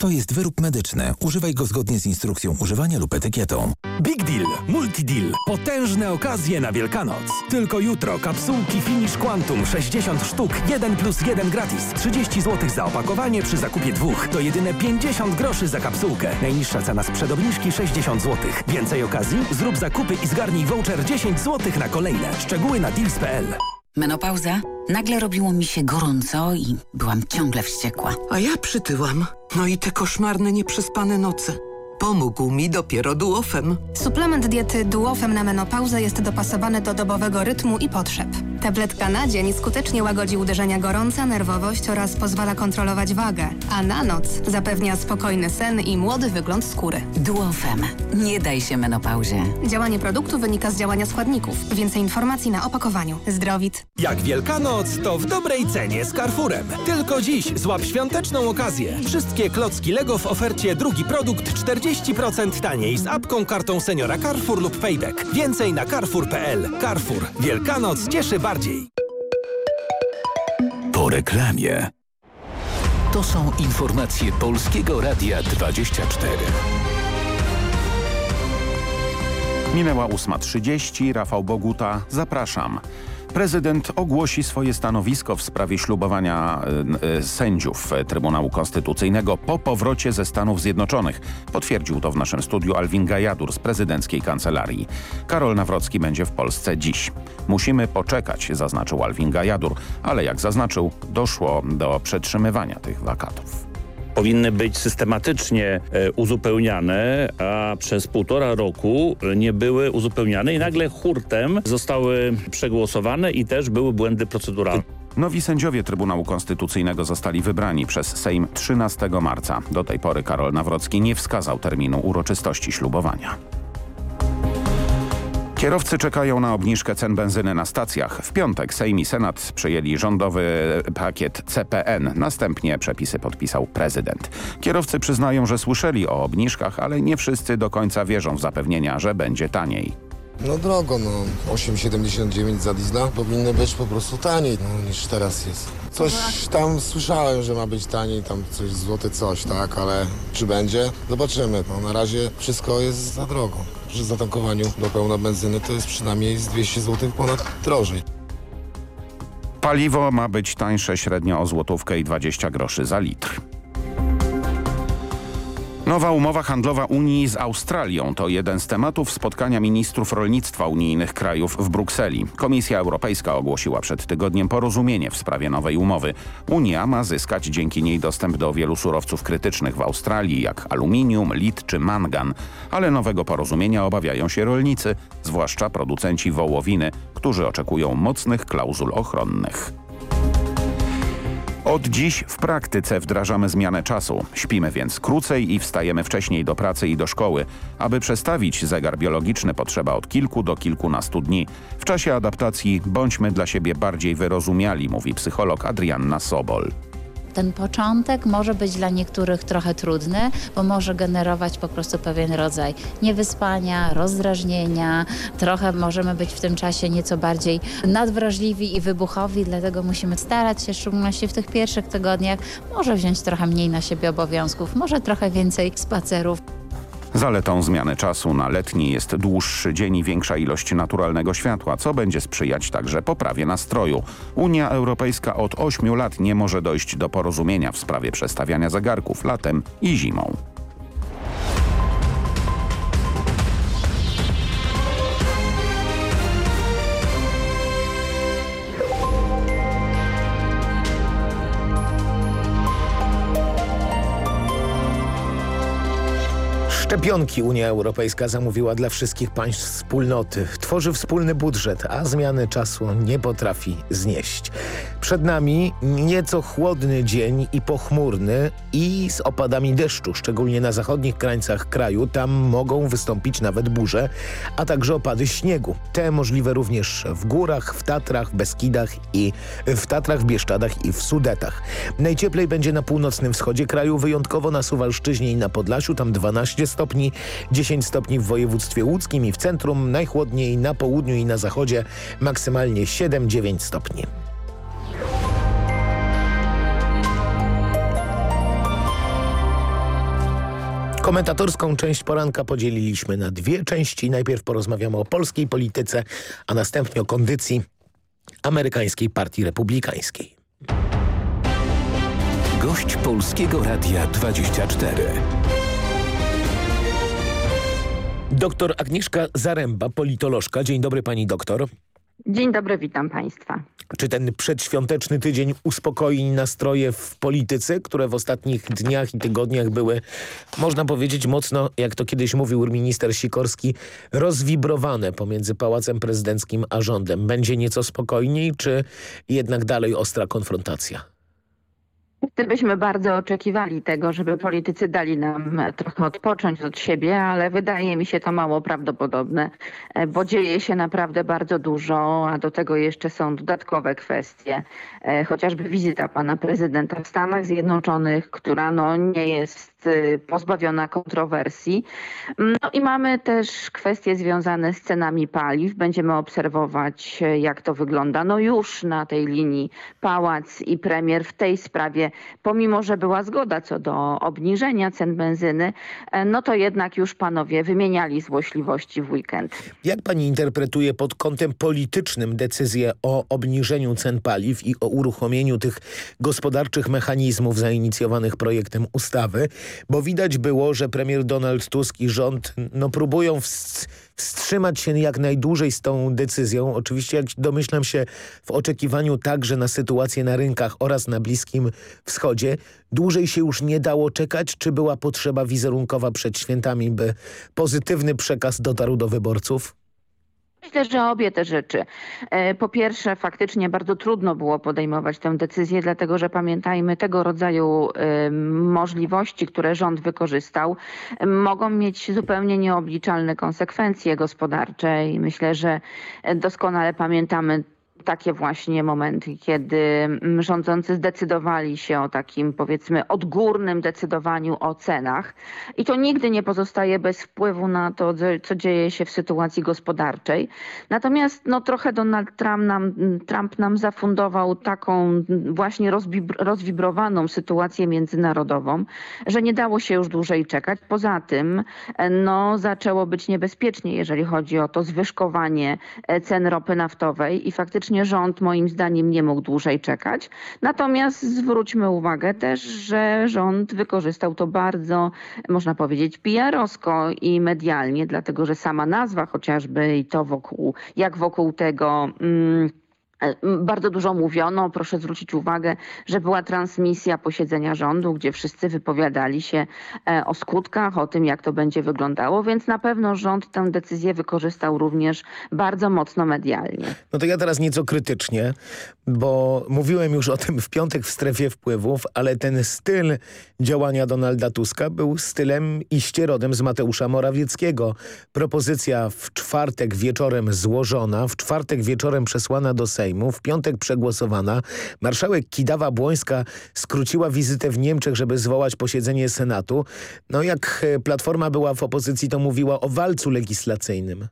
To jest wyrób medyczny. Używaj go zgodnie z instrukcją używania lub etykietą. Big Deal, Multi Deal. Potężne okazje na Wielkanoc. Tylko jutro kapsułki Finish Quantum 60 sztuk, 1 plus 1 gratis. 30 zł za opakowanie przy zakupie dwóch. To jedyne 50 groszy za kapsułkę. Najniższa cena sprzed obniżki 60 zł. Więcej okazji? Zrób zakupy i zgarnij voucher 10 zł na kolejne. Szczegóły na deals.pl. Menopauza? Nagle robiło mi się gorąco i byłam ciągle wściekła. A ja przytyłam. No i te koszmarne, nieprzespane noce. Pomógł mi dopiero duofem. Suplement diety duofem na menopauzę jest dopasowany do dobowego rytmu i potrzeb. Tabletka na dzień skutecznie łagodzi uderzenia gorąca, nerwowość oraz pozwala kontrolować wagę, a na noc zapewnia spokojny sen i młody wygląd skóry. Duofem. Nie daj się menopauzie. Działanie produktu wynika z działania składników. Więcej informacji na opakowaniu. Zdrowit. Jak Wielkanoc, to w dobrej cenie z Carrefourem. Tylko dziś złap świąteczną okazję. Wszystkie klocki Lego w ofercie drugi produkt 40% taniej z apką, kartą seniora Carrefour lub Payback. Więcej na carrefour.pl. Carrefour. Wielkanoc cieszy bardziej. Po reklamie. To są informacje Polskiego Radia 24. Minęła 8.30, Rafał Boguta, zapraszam. Prezydent ogłosi swoje stanowisko w sprawie ślubowania y, y, sędziów Trybunału Konstytucyjnego po powrocie ze Stanów Zjednoczonych. Potwierdził to w naszym studiu Alwin Gajadur z prezydenckiej kancelarii. Karol Nawrocki będzie w Polsce dziś. Musimy poczekać, zaznaczył Alwin Gajadur, ale jak zaznaczył, doszło do przetrzymywania tych wakatów powinny być systematycznie e, uzupełniane, a przez półtora roku nie były uzupełniane i nagle hurtem zostały przegłosowane i też były błędy proceduralne. Nowi sędziowie Trybunału Konstytucyjnego zostali wybrani przez Sejm 13 marca. Do tej pory Karol Nawrocki nie wskazał terminu uroczystości ślubowania. Kierowcy czekają na obniżkę cen benzyny na stacjach. W piątek Sejm i Senat przyjęli rządowy pakiet CPN. Następnie przepisy podpisał prezydent. Kierowcy przyznają, że słyszeli o obniżkach, ale nie wszyscy do końca wierzą w zapewnienia, że będzie taniej. No drogo, no 8,79 za diesla powinny być po prostu taniej no, niż teraz jest. Coś tam słyszałem, że ma być taniej, tam coś złoty coś, tak, ale czy będzie? Zobaczymy. No, na razie wszystko jest za drogo. Przy zatankowaniu do pełna benzyny to jest przynajmniej z 200 zł ponad drożej. Paliwo ma być tańsze średnio o złotówkę i 20 groszy za litr. Nowa umowa handlowa Unii z Australią to jeden z tematów spotkania ministrów rolnictwa unijnych krajów w Brukseli. Komisja Europejska ogłosiła przed tygodniem porozumienie w sprawie nowej umowy. Unia ma zyskać dzięki niej dostęp do wielu surowców krytycznych w Australii, jak aluminium, lit czy mangan. Ale nowego porozumienia obawiają się rolnicy, zwłaszcza producenci wołowiny, którzy oczekują mocnych klauzul ochronnych. Od dziś w praktyce wdrażamy zmianę czasu. Śpimy więc krócej i wstajemy wcześniej do pracy i do szkoły. Aby przestawić zegar biologiczny potrzeba od kilku do kilkunastu dni. W czasie adaptacji bądźmy dla siebie bardziej wyrozumiali, mówi psycholog Adrianna Sobol ten początek może być dla niektórych trochę trudny, bo może generować po prostu pewien rodzaj niewyspania, rozdrażnienia. Trochę możemy być w tym czasie nieco bardziej nadwrażliwi i wybuchowi, dlatego musimy starać się, w szczególności w tych pierwszych tygodniach, może wziąć trochę mniej na siebie obowiązków, może trochę więcej spacerów. Zaletą zmiany czasu na letni jest dłuższy dzień i większa ilość naturalnego światła, co będzie sprzyjać także poprawie nastroju. Unia Europejska od 8 lat nie może dojść do porozumienia w sprawie przestawiania zegarków latem i zimą. Szczepionki Unia Europejska zamówiła dla wszystkich państw wspólnoty. Tworzy wspólny budżet, a zmiany czasu nie potrafi znieść. Przed nami nieco chłodny dzień i pochmurny i z opadami deszczu, szczególnie na zachodnich krańcach kraju. Tam mogą wystąpić nawet burze, a także opady śniegu. Te możliwe również w górach, w Tatrach, Beskidach i w Tatrach, Bieszczadach i w Sudetach. Najcieplej będzie na północnym wschodzie kraju, wyjątkowo na Suwalszczyźnie i na Podlasiu, tam 12 stopni, 10 stopni w województwie łódzkim i w centrum, najchłodniej na południu i na zachodzie, maksymalnie 7-9 stopni. Komentatorską część poranka podzieliliśmy na dwie części. Najpierw porozmawiamy o polskiej polityce, a następnie o kondycji amerykańskiej Partii Republikańskiej. Gość Polskiego Radia 24. Doktor Agnieszka Zaręba, politolożka. Dzień dobry pani doktor. Dzień dobry, witam państwa. Czy ten przedświąteczny tydzień uspokoi nastroje w polityce, które w ostatnich dniach i tygodniach były, można powiedzieć mocno, jak to kiedyś mówił minister Sikorski, rozwibrowane pomiędzy Pałacem Prezydenckim a rządem? Będzie nieco spokojniej, czy jednak dalej ostra konfrontacja? Gdybyśmy bardzo oczekiwali tego, żeby politycy dali nam trochę odpocząć od siebie, ale wydaje mi się to mało prawdopodobne, e, bo dzieje się naprawdę bardzo dużo, a do tego jeszcze są dodatkowe kwestie. E, chociażby wizyta pana prezydenta w Stanach Zjednoczonych, która no nie jest y, pozbawiona kontrowersji. No i mamy też kwestie związane z cenami paliw. Będziemy obserwować, e, jak to wygląda. No już na tej linii pałac i premier w tej sprawie pomimo że była zgoda co do obniżenia cen benzyny, e, no to jednak już panowie wymieniali złośliwości w weekend. Jak pani interpretuje pod kątem politycznym decyzję o obniżeniu cen paliw i o uruchomieniu tych gospodarczych mechanizmów zainicjowanych projektem ustawy? Bo widać było, że premier Donald Tusk i rząd no, próbują wstrzymać się jak najdłużej z tą decyzją. Oczywiście jak domyślam się w oczekiwaniu także na sytuację na rynkach oraz na Bliskim Wschodzie. Dłużej się już nie dało czekać, czy była potrzeba wizerunkowa przed świętami, by pozytywny przekaz dotarł do wyborców? Myślę, że obie te rzeczy. E, po pierwsze, faktycznie bardzo trudno było podejmować tę decyzję, dlatego że pamiętajmy, tego rodzaju możliwości, które rząd wykorzystał, mogą mieć zupełnie nieobliczalne konsekwencje gospodarcze i myślę, że doskonale pamiętamy takie właśnie momenty, kiedy mm, rządzący zdecydowali się o takim powiedzmy odgórnym decydowaniu o cenach i to nigdy nie pozostaje bez wpływu na to, co dzieje się w sytuacji gospodarczej. Natomiast no, trochę Donald Trump nam, Trump nam zafundował taką właśnie rozwibrowaną sytuację międzynarodową, że nie dało się już dłużej czekać. Poza tym no, zaczęło być niebezpiecznie, jeżeli chodzi o to zwyżkowanie e, cen ropy naftowej i faktycznie faktycznie rząd moim zdaniem nie mógł dłużej czekać. Natomiast zwróćmy uwagę też, że rząd wykorzystał to bardzo, można powiedzieć, PR-owsko i medialnie, dlatego że sama nazwa chociażby i to wokół, jak wokół tego... Mm, bardzo dużo mówiono, proszę zwrócić uwagę, że była transmisja posiedzenia rządu, gdzie wszyscy wypowiadali się e, o skutkach, o tym jak to będzie wyglądało, więc na pewno rząd tę decyzję wykorzystał również bardzo mocno medialnie. No to ja teraz nieco krytycznie, bo mówiłem już o tym w piątek w strefie wpływów, ale ten styl działania Donalda Tuska był stylem iście rodem z Mateusza Morawieckiego. Propozycja w czwartek wieczorem złożona, w czwartek wieczorem przesłana do Sejmu, Sejmu, w piątek przegłosowana. Marszałek Kidawa-Błońska skróciła wizytę w Niemczech, żeby zwołać posiedzenie Senatu. No jak e, Platforma była w opozycji, to mówiła o walcu legislacyjnym.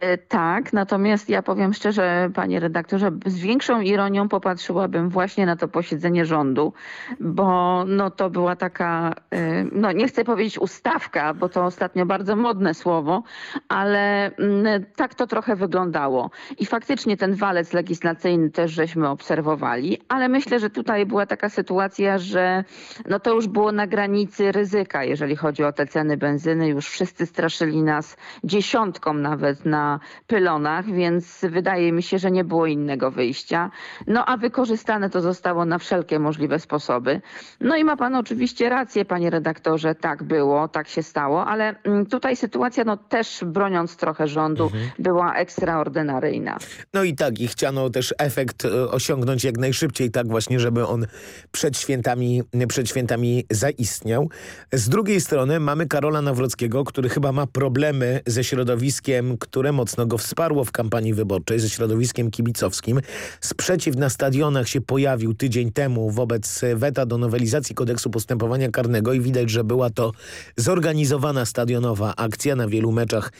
E, tak, natomiast ja powiem szczerze, panie redaktorze, z większą ironią popatrzyłabym właśnie na to posiedzenie rządu, bo no to była taka, e, no nie chcę powiedzieć ustawka, bo to ostatnio bardzo modne słowo, ale mm, tak to trochę wyglądało. I faktycznie ten walec legislacyjny też żeśmy obserwowali, ale myślę, że tutaj była taka sytuacja, że no to już było na granicy ryzyka, jeżeli chodzi o te ceny benzyny. Już wszyscy straszyli nas dziesiątką nawet na na pylonach, więc wydaje mi się, że nie było innego wyjścia. No a wykorzystane to zostało na wszelkie możliwe sposoby. No i ma pan oczywiście rację, panie redaktorze, tak było, tak się stało, ale mm, tutaj sytuacja, no też broniąc trochę rządu, mhm. była ekstraordynaryjna. No i tak, i chciano też efekt e, osiągnąć jak najszybciej, tak właśnie, żeby on przed świętami, przed świętami zaistniał. Z drugiej strony mamy Karola Nawrockiego, który chyba ma problemy ze środowiskiem, które mocno go wsparło w kampanii wyborczej, ze środowiskiem kibicowskim. Sprzeciw na stadionach się pojawił tydzień temu wobec weta do nowelizacji kodeksu postępowania karnego i widać, że była to zorganizowana stadionowa akcja. Na wielu meczach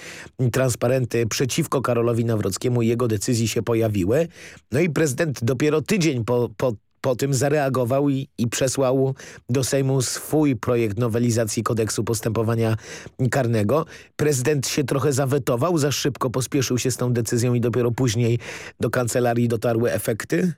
transparenty przeciwko Karolowi Nawrockiemu i jego decyzji się pojawiły. No i prezydent dopiero tydzień po, po po tym zareagował i, i przesłał do Sejmu swój projekt nowelizacji kodeksu postępowania karnego. Prezydent się trochę zawetował, za szybko pospieszył się z tą decyzją i dopiero później do kancelarii dotarły efekty?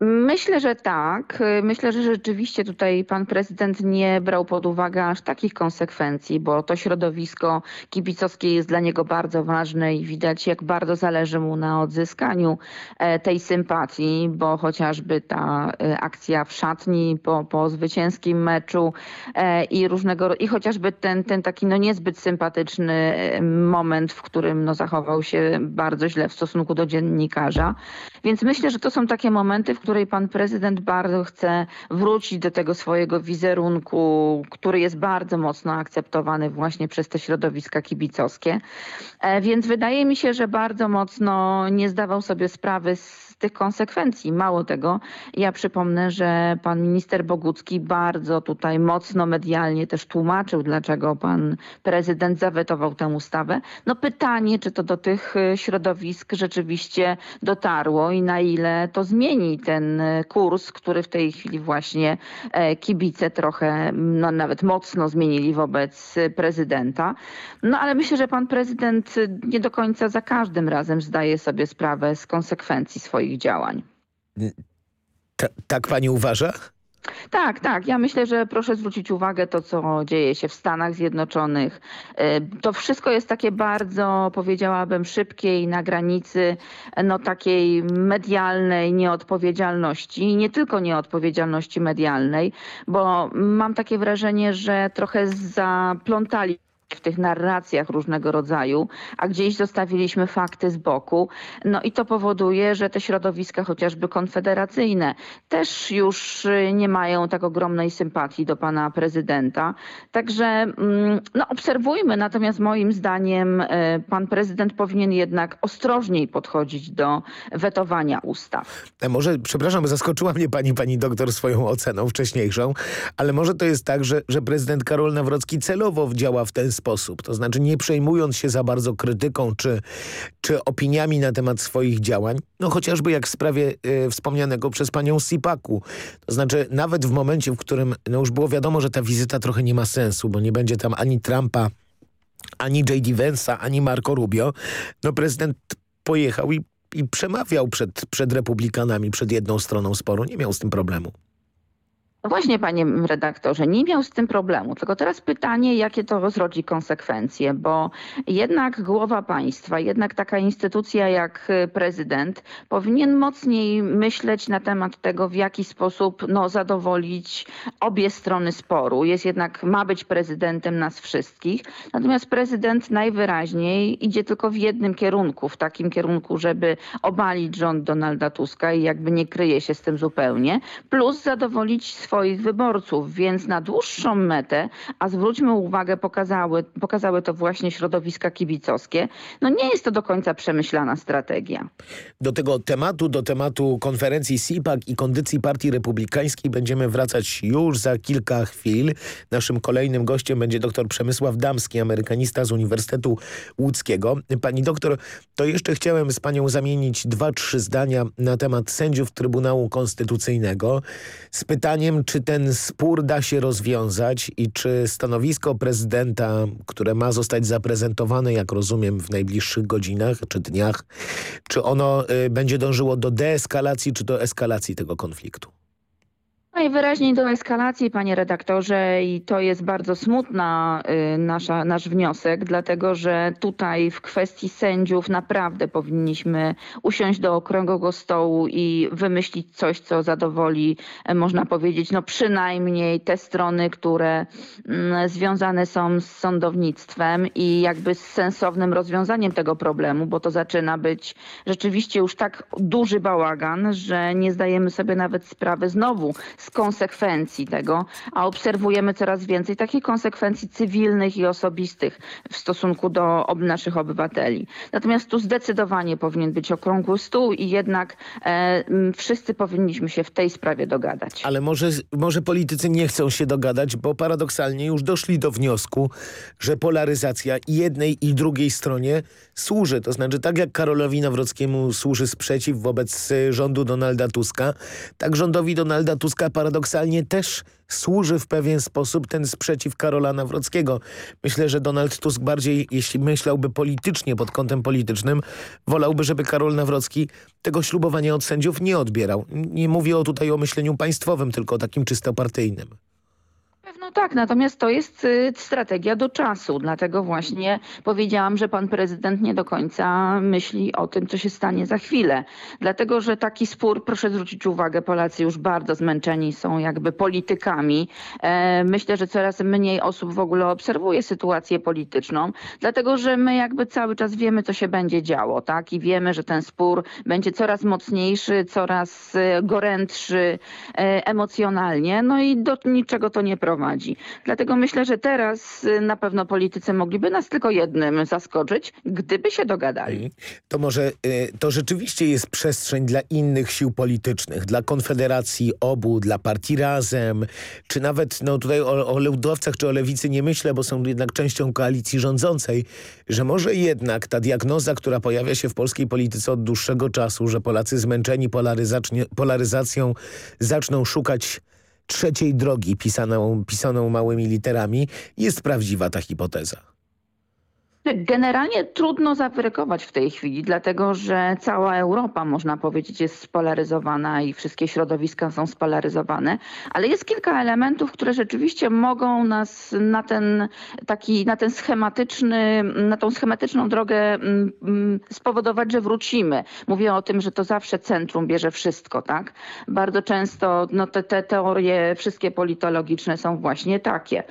Myślę, że tak. Myślę, że rzeczywiście tutaj pan prezydent nie brał pod uwagę aż takich konsekwencji, bo to środowisko kibicowskie jest dla niego bardzo ważne i widać jak bardzo zależy mu na odzyskaniu e, tej sympatii, bo chociażby ta e, akcja w szatni po, po zwycięskim meczu e, i różnego i chociażby ten, ten taki no niezbyt sympatyczny moment, w którym no zachował się bardzo źle w stosunku do dziennikarza. Więc myślę, że to są takie momenty, w której pan prezydent bardzo chce wrócić do tego swojego wizerunku, który jest bardzo mocno akceptowany właśnie przez te środowiska kibicowskie. E, więc wydaje mi się, że bardzo mocno nie zdawał sobie sprawy z tych konsekwencji. Mało tego, ja przypomnę, że pan minister Bogucki bardzo tutaj mocno medialnie też tłumaczył, dlaczego pan prezydent zawetował tę ustawę. No pytanie, czy to do tych y, środowisk rzeczywiście dotarło i na ile to zmieni ten y, kurs, który w tej chwili właśnie e, kibice trochę, no nawet mocno zmienili wobec prezydenta. No ale myślę, że pan prezydent nie do końca za każdym razem zdaje sobie sprawę z konsekwencji swoich działań. tak pani uważa? Tak, tak. Ja myślę, że proszę zwrócić uwagę to, co dzieje się w Stanach Zjednoczonych. E, to wszystko jest takie bardzo, powiedziałabym, szybkie i na granicy no, takiej medialnej nieodpowiedzialności. I nie tylko nieodpowiedzialności medialnej, bo mam takie wrażenie, że trochę zaplątali w tych narracjach różnego rodzaju, a gdzieś zostawiliśmy fakty z boku. No i to powoduje, że te środowiska chociażby konfederacyjne też już y, nie mają tak ogromnej sympatii do pana prezydenta. Także mm, no, obserwujmy, natomiast moim zdaniem y, pan prezydent powinien jednak ostrożniej podchodzić do wetowania ustaw. E, może, przepraszam, zaskoczyła mnie pani, pani doktor swoją oceną wcześniejszą, ale może to jest tak, że, że prezydent Karol Nawrocki celowo działa w ten sposób. To znaczy nie przejmując się za bardzo krytyką czy, czy opiniami na temat swoich działań, no chociażby jak w sprawie y, wspomnianego przez panią Sipaku. To znaczy nawet w momencie, w którym no już było wiadomo, że ta wizyta trochę nie ma sensu, bo nie będzie tam ani Trumpa, ani J.D. Vance'a, ani Marco Rubio, no prezydent pojechał i, i przemawiał przed, przed republikanami, przed jedną stroną sporu. Nie miał z tym problemu. No właśnie, panie redaktorze, nie miał z tym problemu. Tylko teraz pytanie, jakie to rozrodzi konsekwencje, bo jednak głowa państwa, jednak taka instytucja jak y, prezydent powinien mocniej myśleć na temat tego, w jaki sposób no, zadowolić obie strony sporu. Jest jednak, ma być prezydentem nas wszystkich. Natomiast prezydent najwyraźniej idzie tylko w jednym kierunku, w takim kierunku, żeby obalić rząd Donalda Tuska i jakby nie kryje się z tym zupełnie, plus zadowolić swoich wyborców, więc na dłuższą metę, a zwróćmy uwagę, pokazały, pokazały to właśnie środowiska kibicowskie, no nie jest to do końca przemyślana strategia. Do tego tematu, do tematu konferencji CIPAC i kondycji Partii Republikańskiej będziemy wracać już za kilka chwil. Naszym kolejnym gościem będzie dr Przemysław Damski, amerykanista z Uniwersytetu Łódzkiego. Pani doktor, to jeszcze chciałem z panią zamienić dwa, trzy zdania na temat sędziów Trybunału Konstytucyjnego z pytaniem, czy ten spór da się rozwiązać i czy stanowisko prezydenta, które ma zostać zaprezentowane, jak rozumiem, w najbliższych godzinach czy dniach, czy ono y, będzie dążyło do deeskalacji czy do eskalacji tego konfliktu? Najwyraźniej do eskalacji, panie redaktorze, i to jest bardzo smutna y, nasza, nasz wniosek, dlatego że tutaj w kwestii sędziów naprawdę powinniśmy usiąść do okrągłego stołu i wymyślić coś, co zadowoli, e, można powiedzieć, no przynajmniej te strony, które mm, związane są z sądownictwem i jakby z sensownym rozwiązaniem tego problemu, bo to zaczyna być rzeczywiście już tak duży bałagan, że nie zdajemy sobie nawet sprawy znowu z konsekwencji tego, a obserwujemy coraz więcej takich konsekwencji cywilnych i osobistych w stosunku do ob naszych obywateli. Natomiast tu zdecydowanie powinien być okrągły stół i jednak e, wszyscy powinniśmy się w tej sprawie dogadać. Ale może, może politycy nie chcą się dogadać, bo paradoksalnie już doszli do wniosku, że polaryzacja jednej i drugiej stronie służy. To znaczy tak jak Karolowi Nawrockiemu służy sprzeciw wobec e, rządu Donalda Tuska, tak rządowi Donalda Tuska paradoksalnie też służy w pewien sposób ten sprzeciw Karola Nawrockiego. Myślę, że Donald Tusk bardziej, jeśli myślałby politycznie, pod kątem politycznym, wolałby, żeby Karol Nawrocki tego ślubowania od sędziów nie odbierał. Nie mówię o tutaj o myśleniu państwowym, tylko o takim czysto partyjnym. No tak, natomiast to jest y, strategia do czasu, dlatego właśnie powiedziałam, że pan prezydent nie do końca myśli o tym, co się stanie za chwilę. Dlatego, że taki spór, proszę zwrócić uwagę, Polacy już bardzo zmęczeni są jakby politykami. E, myślę, że coraz mniej osób w ogóle obserwuje sytuację polityczną, dlatego, że my jakby cały czas wiemy, co się będzie działo, tak? I wiemy, że ten spór będzie coraz mocniejszy, coraz y, gorętszy e, emocjonalnie, no i do niczego to nie prowadzi prowadzi. Dlatego myślę, że teraz y, na pewno politycy mogliby nas tylko jednym zaskoczyć, gdyby się dogadali. Mhm. To może y, to rzeczywiście jest przestrzeń dla innych sił politycznych, dla Konfederacji obu, dla partii Razem, czy nawet no tutaj o, o ludowcach czy o lewicy nie myślę, bo są jednak częścią koalicji rządzącej, że może jednak ta diagnoza, która pojawia się w polskiej polityce od dłuższego czasu, że Polacy zmęczeni polaryzacją zaczną szukać trzeciej drogi pisaną, pisaną małymi literami jest prawdziwa ta hipoteza. Generalnie trudno zawyrykować w tej chwili, dlatego że cała Europa, można powiedzieć, jest spolaryzowana i wszystkie środowiska są spolaryzowane, ale jest kilka elementów, które rzeczywiście mogą nas na ten taki, na ten schematyczny, na tą schematyczną drogę mm, mm, spowodować, że wrócimy. Mówię o tym, że to zawsze centrum bierze wszystko, tak? Bardzo często no, te, te teorie wszystkie politologiczne są właśnie takie.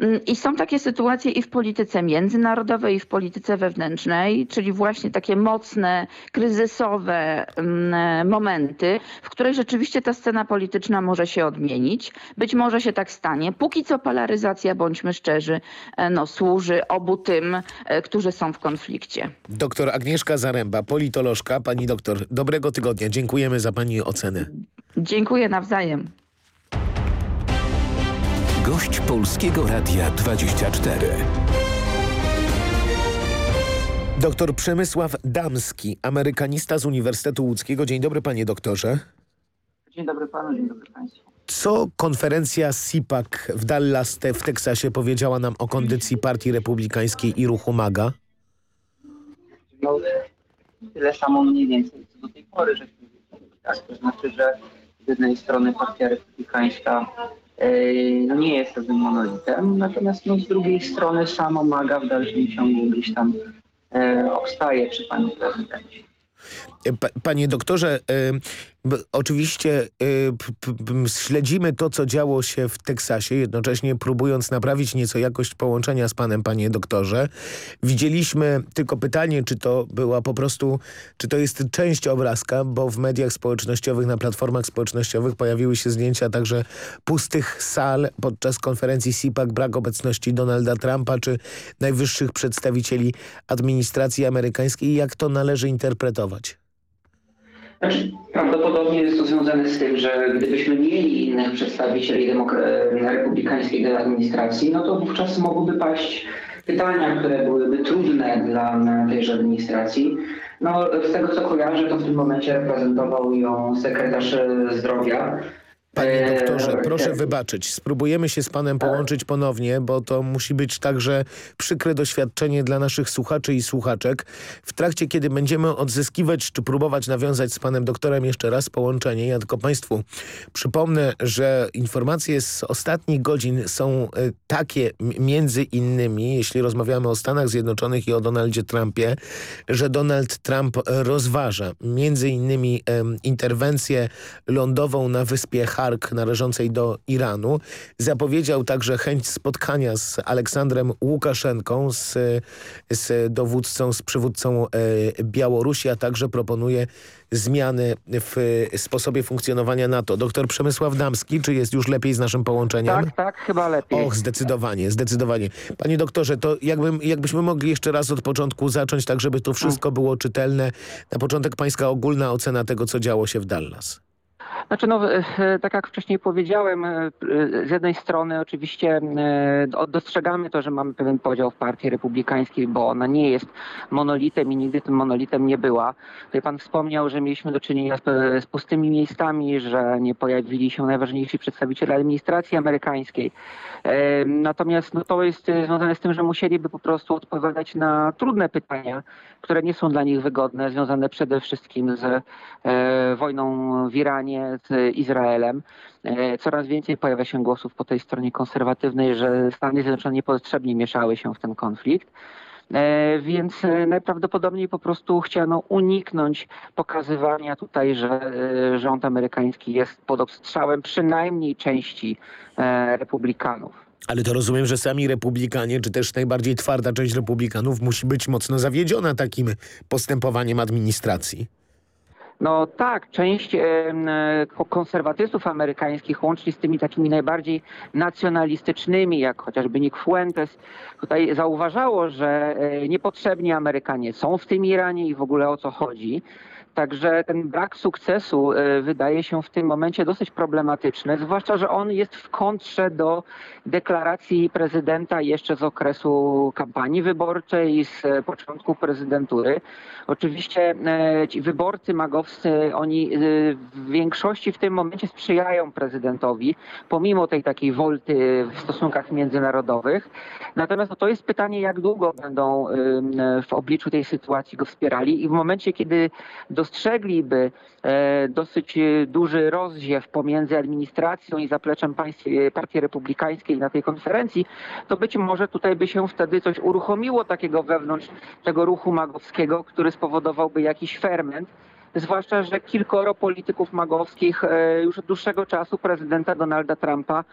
Mm, I są takie sytuacje i w polityce międzynarodowej, i w polityce wewnętrznej, czyli właśnie takie mocne, kryzysowe mm, momenty, w której rzeczywiście ta scena polityczna może się odmienić. Być może się tak stanie. Póki co polaryzacja, bądźmy szczerzy, e, no, służy obu tym, e, którzy są w konflikcie. Doktor Agnieszka Zaręba, politolożka. Pani doktor, dobrego tygodnia. Dziękujemy za Pani ocenę. Dziękuję nawzajem. Gość Polskiego Radia 24. Doktor Przemysław Damski, amerykanista z Uniwersytetu Łódzkiego. Dzień dobry panie doktorze. Dzień dobry panu, dzień dobry państwu. Co konferencja CIPAC w Dallas w Teksasie powiedziała nam o kondycji Partii Republikańskiej i ruchu MAGA? No, tyle samo mniej więcej co do tej pory, że tak, to znaczy, że z jednej strony Partia Republikańska no nie jest pewnym monolitem, natomiast no, z drugiej strony samo MAGA w dalszym ciągu gdzieś tam e, obstaje przy panu prezydencie. Panie doktorze, Oczywiście y, śledzimy to, co działo się w Teksasie, jednocześnie próbując naprawić nieco jakość połączenia z panem, panie doktorze. Widzieliśmy tylko pytanie, czy to była po prostu, czy to jest część obrazka, bo w mediach społecznościowych, na platformach społecznościowych pojawiły się zdjęcia także pustych sal podczas konferencji CIPAC, brak obecności Donalda Trumpa czy najwyższych przedstawicieli administracji amerykańskiej. Jak to należy interpretować? Znaczy, prawdopodobnie jest to związane z tym, że gdybyśmy mieli innych przedstawicieli republikańskiej administracji, no to wówczas mogłyby paść pytania, które byłyby trudne dla tejże administracji. No, z tego co kojarzę, to w tym momencie reprezentował ją sekretarz zdrowia Panie E, doktorze, proszę e, wybaczyć. Spróbujemy się z panem połączyć ponownie, bo to musi być także przykre doświadczenie dla naszych słuchaczy i słuchaczek. W trakcie, kiedy będziemy odzyskiwać, czy próbować nawiązać z panem doktorem jeszcze raz połączenie, ja tylko państwu przypomnę, że informacje z ostatnich godzin są e, takie między innymi, jeśli rozmawiamy o Stanach Zjednoczonych i o Donaldzie Trumpie, że Donald Trump rozważa między innymi interwencję lądową na wyspie Hark należącej do Iranu. Zapowiedział także chęć spotkania z Aleksandrem Łukaszenką, z, z dowódcą, z przywódcą e, Białorusi, a także proponuje zmiany w sposobie funkcjonowania NATO. Doktor Przemysław Damski, czy jest już lepiej z naszym połączeniem? Tak, tak, chyba lepiej. Och, zdecydowanie, zdecydowanie. Panie doktorze, to jakbym, jakbyśmy mogli jeszcze raz od początku zacząć, tak żeby to wszystko było czytelne. Na początek pańska ogólna ocena tego, co działo się w Dallas. Znaczy, no, e, tak jak wcześniej powiedziałem, e, e, z jednej strony oczywiście dostrzegamy to, że mamy pewien podział w partii republikańskiej, bo ona nie jest monolitem i nigdy tym monolitem nie była. Tutaj pan wspomniał, że mieliśmy do czynienia z, pustymi miejscami, że nie pojawili się najważniejsi przedstawiciele administracji amerykańskiej. Natomiast no, to jest związane z tym, że musieliby po prostu odpowiadać na trudne pytania, które nie są dla nich wygodne, związane przede wszystkim z wojną w Iranie, z Izraelem. E, Coraz więcej pojawia się głosów po tej stronie konserwatywnej, że Stany Zjednoczone niepotrzebnie mieszały się w ten konflikt. E, Więc e, najprawdopodobniej po prostu chciano uniknąć pokazywania tutaj, że e, rząd amerykański jest pod obstrzałem przynajmniej części e, republikanów. Ale to rozumiem, że sami republikanie, czy też najbardziej twarda część republikanów musi być mocno zawiedziona takim postępowaniem administracji. No tak, część e, konserwatystów amerykańskich, łącznie z tymi takimi najbardziej nacjonalistycznymi, jak chociażby Nick Fuentes, tutaj zauważało, że e, niepotrzebni Amerykanie są w tym Iranie i w ogóle o co chodzi. Także ten brak sukcesu e, wydaje się w tym momencie dosyć problematyczny, zwłaszcza, że on jest w kontrze do deklaracji prezydenta jeszcze z okresu kampanii wyborczej z e, początku prezydentury. Oczywiście e, ci wyborcy magowscy, oni w większości w tym momencie sprzyjają prezydentowi, pomimo tej takiej wolty w stosunkach międzynarodowych. Natomiast no, to jest pytanie, jak długo będą w obliczu tej sytuacji go wspierali i w momencie, kiedy dostrzegliby e, dosyć e, duży rozziew pomiędzy administracją i zapleczem państw, Partii Republikańskiej na tej konferencji, to być może tutaj by się wtedy coś uruchomiło takiego wewnątrz tego ruchu magowskiego, który spowodowałby jakiś ferment. Zwłaszcza, że kilkoro polityków magowskich e, już od dłuższego czasu prezydenta Donalda Trumpa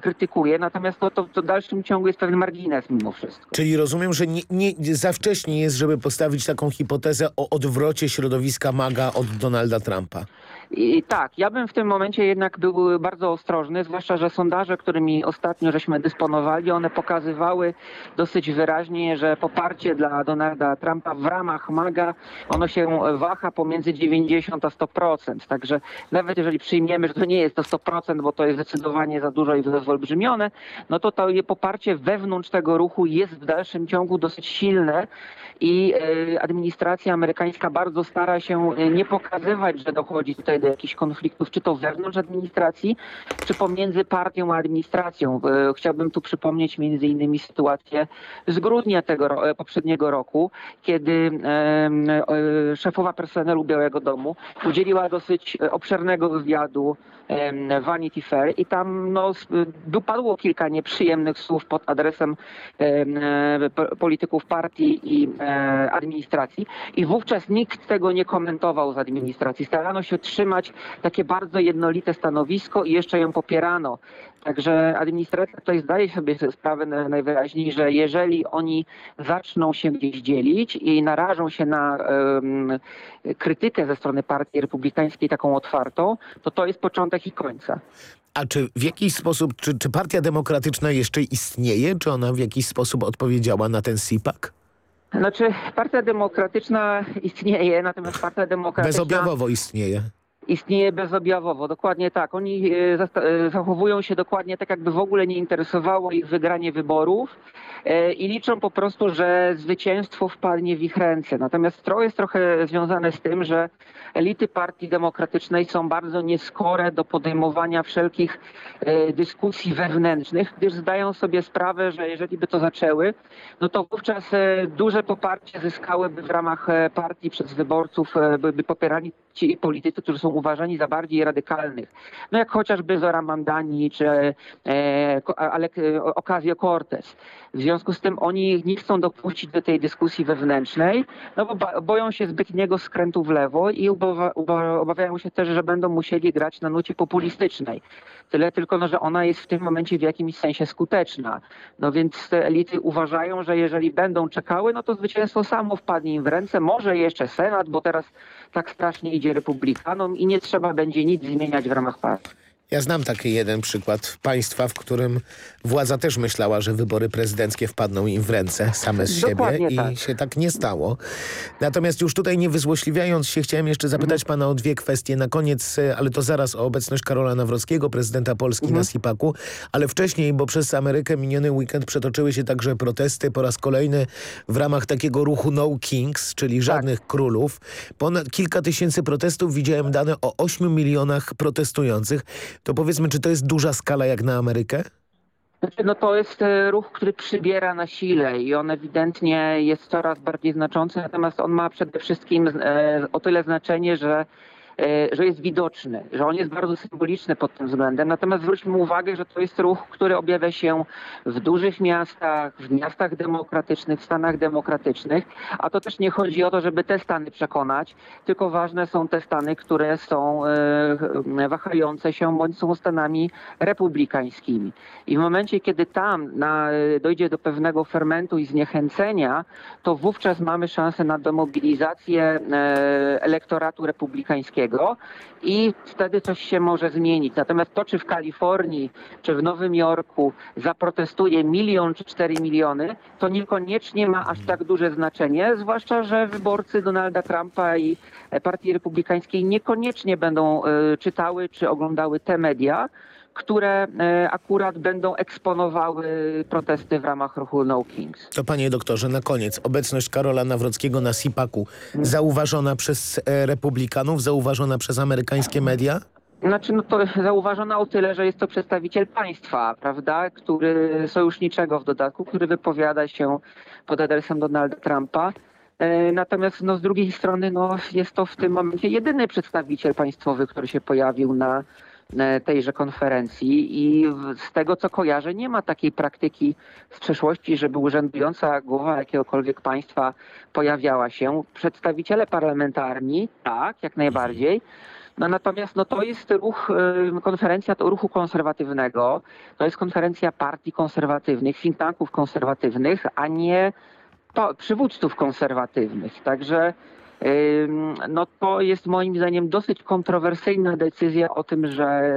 krytykuje, natomiast to, to, w dalszym ciągu jest pewien margines mimo wszystko. Czyli rozumiem, że nie, nie, za wcześnie jest, żeby postawić taką hipotezę o odwrocie środowiska MAGA od Donalda Trumpa. I tak, ja bym w tym momencie jednak był bardzo ostrożny, zwłaszcza, że sondaże, którymi ostatnio żeśmy dysponowali, one pokazywały dosyć wyraźnie, że poparcie dla Donalda Trumpa w ramach MAGA, ono się waha pomiędzy 90 a 100%. Także nawet jeżeli przyjmiemy, że to nie jest to 100%, bo to jest zdecydowanie za dużo i wyolbrzymione, no to to poparcie wewnątrz tego ruchu jest w dalszym ciągu dosyć silne i e, administracja amerykańska bardzo stara się e, nie pokazywać, że dochodzi tutaj do jakichś konfliktów, czy to wewnątrz administracji, czy pomiędzy partią a administracją. E, Chciałbym tu przypomnieć między innymi sytuację z grudnia tego e, poprzedniego roku, kiedy e, szefowa personelu Białego Domu udzieliła dosyć obszernego wywiadu Vanity Fair i tam no, dopadło kilka nieprzyjemnych słów pod adresem em, e, po- polityków partii i e, administracji i wówczas nikt tego nie komentował z administracji. Starano się trzymać takie bardzo jednolite stanowisko i jeszcze ją popierano. Także administracja tutaj zdaje sobie sprawę na- najwyraźniej, że jeżeli oni zaczną się gdzieś dzielić i narażą się na em, krytykę ze strony partii republikańskiej taką otwartą, to to jest początek i końca. A czy w jakiś sposób, czy, czy Partia Demokratyczna jeszcze istnieje? Czy ona w jakiś sposób odpowiedziała na ten SIPAK? Znaczy, Partia Demokratyczna istnieje, natomiast Partia Demokratyczna... Bezobjawowo istnieje. Istnieje bezobjawowo, dokładnie tak. Oni e, e, zachowują się dokładnie tak, jakby w ogóle nie interesowało ich wygranie wyborów e, i liczą po prostu, że zwycięstwo wpadnie w ich ręce. Natomiast to jest trochę związane z tym, że elity partii demokratycznej są bardzo nieskore do podejmowania wszelkich dyskusji wewnętrznych, gdyż zdają sobie sprawę, że jeżeli by to zaczęły, no to wówczas duże poparcie zyskałyby w ramach partii przez wyborców, by, popierali ci politycy, którzy są uważani za bardziej radykalnych. No jak chociażby Zora Mandani czy e, Alek Ocasio-Cortez. W związku z tym oni nie chcą dopuścić do tej dyskusji wewnętrznej, no bo boją się zbytniego skrętu w lewo i obawiają się też, że będą musieli grać na nucie populistycznej. Tyle tylko, no, że ona jest w tym momencie w jakimś sensie skuteczna. No więc te elity uważają, że jeżeli będą czekały, no to zwycięstwo samo wpadnie im w ręce. Może jeszcze Senat, bo teraz tak strasznie idzie republikanom i nie trzeba będzie nic zmieniać w ramach partii. Ja znam taki jeden przykład państwa, w którym władza też myślała, że wybory prezydenckie wpadną im w ręce same z Dokładnie siebie i tak. się tak nie stało. Natomiast już tutaj nie wyzłośliwiając się, chciałem jeszcze zapytać Mhm. pana o dwie kwestie. Na koniec, e, ale to zaraz o obecność Karola Nawrockiego, prezydenta Polski Mhm. na Sipaku, ale wcześniej, bo przez Amerykę miniony weekend przetoczyły się także protesty po raz kolejny w ramach takiego ruchu No Kings, czyli żadnych Tak. królów. Ponad kilka tysięcy protestów, widziałem dane o 8 milionach protestujących. To powiedzmy, czy to jest duża skala jak na Amerykę? Znaczy, no to jest e, ruch, który przybiera na sile i on ewidentnie jest coraz bardziej znaczący, natomiast on ma przede wszystkim e, o tyle znaczenie, że że jest widoczny, że on jest bardzo symboliczny pod tym względem. Natomiast zwróćmy uwagę, że to jest ruch, który objawia się w dużych miastach, w miastach demokratycznych, w Stanach demokratycznych, a to też nie chodzi o to, żeby te stany przekonać, tylko ważne są te stany, które są e, wahające się bądź są stanami republikańskimi. I w momencie, kiedy tam na, dojdzie do pewnego fermentu i zniechęcenia, to wówczas mamy szansę na demobilizację e, elektoratu republikańskiego i wtedy coś się może zmienić. Natomiast to, czy w Kalifornii, czy w Nowym Jorku zaprotestuje milion czy cztery miliony, to niekoniecznie ma aż tak duże znaczenie, zwłaszcza, że wyborcy Donalda Trumpa i Partii Republikańskiej niekoniecznie będą e, czytały czy oglądały te media, które e, akurat będą eksponowały protesty w ramach ruchu No Kings. To panie doktorze, na koniec. Obecność Karola Nawrockiego na Sipaku zauważona przez e, republikanów, zauważona przez amerykańskie media? Znaczy, no to zauważono o tyle, że jest to przedstawiciel państwa, prawda, który sojuszniczego w dodatku, który wypowiada się pod adresem Donalda Trumpa. E, Natomiast no, z drugiej strony no, jest to w tym momencie jedyny przedstawiciel państwowy, który się pojawił na tejże konferencji i z tego co kojarzę nie ma takiej praktyki z przeszłości, żeby urzędująca głowa jakiegokolwiek państwa pojawiała się. Przedstawiciele parlamentarni, tak, jak najbardziej. No natomiast no, to jest ruch, y, konferencja to ruchu konserwatywnego, to jest konferencja partii konserwatywnych, think tanków konserwatywnych, a nie przywódców konserwatywnych. Także no, to jest moim zdaniem dosyć kontrowersyjna decyzja o tym, że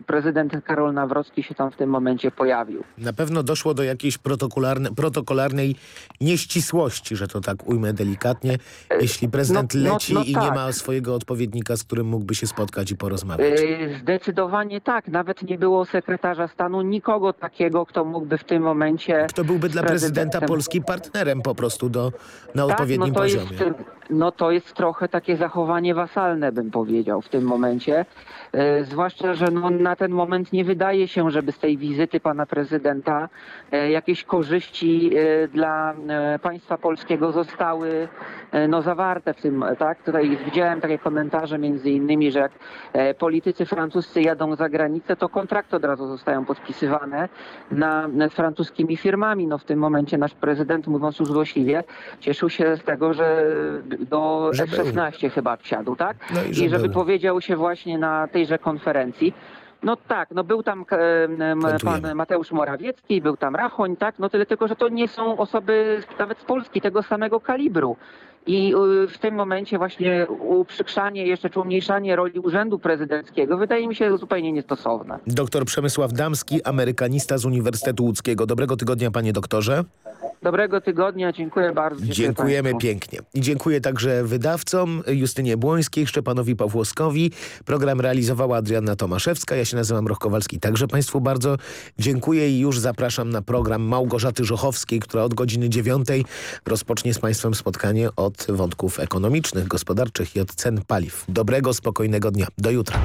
y, prezydent Karol Nawrocki się tam w tym momencie pojawił. Na pewno doszło do jakiejś protokolarne, protokolarnej nieścisłości, że to tak ujmę delikatnie, jeśli prezydent no- no- leci no i nie tak. ma swojego odpowiednika, z którym mógłby się spotkać i porozmawiać. Y, Zdecydowanie tak. Nawet nie było sekretarza stanu, nikogo takiego, kto mógłby w tym momencie. To byłby dla prezydenta Polski partnerem po prostu do, na Tak, odpowiednim no to poziomie. Jest, no to jest trochę takie zachowanie wasalne, bym powiedział w tym momencie. E, zwłaszcza, że no, na ten moment nie wydaje się, żeby z tej wizyty pana prezydenta e, jakieś korzyści e, dla państwa polskiego zostały no, zawarte w tym, tak? Tutaj widziałem takie komentarze między innymi, że jak politycy francuscy jadą za granicę, to kontrakty od razu zostają podpisywane na, z francuskimi firmami. No w tym momencie nasz prezydent, mówiąc już złośliwie, cieszył się z tego, że do Że był. F-16 chyba wsiadł, tak? No i że I żeby powiedział się właśnie na tejże konferencji. No tak, no był tam e, pan Mateusz Morawiecki, był tam Rachoń, tak? No tyle tylko, że to nie są osoby nawet z Polski tego samego kalibru. I y, w tym momencie właśnie uprzykrzanie, jeszcze czy umniejszanie roli urzędu prezydenckiego wydaje mi się zupełnie niestosowne. Doktor Przemysław Damski, amerykanista z Uniwersytetu Łódzkiego. Dobrego tygodnia, panie doktorze. Dobrego tygodnia, dziękuję bardzo. Dziękujemy Państwu. pięknie. I dziękuję także wydawcom Justynie Błońskiej, Szczepanowi Pawłowskowi. Program realizowała Adrianna Tomaszewska. Ja się nazywam Roch Kowalski. Także Państwu bardzo dziękuję i już zapraszam na program Małgorzaty Żochowskiej, która od godziny dziewiątej rozpocznie z Państwem spotkanie od wątków ekonomicznych, gospodarczych i od cen paliw. Dobrego, spokojnego dnia. Do jutra.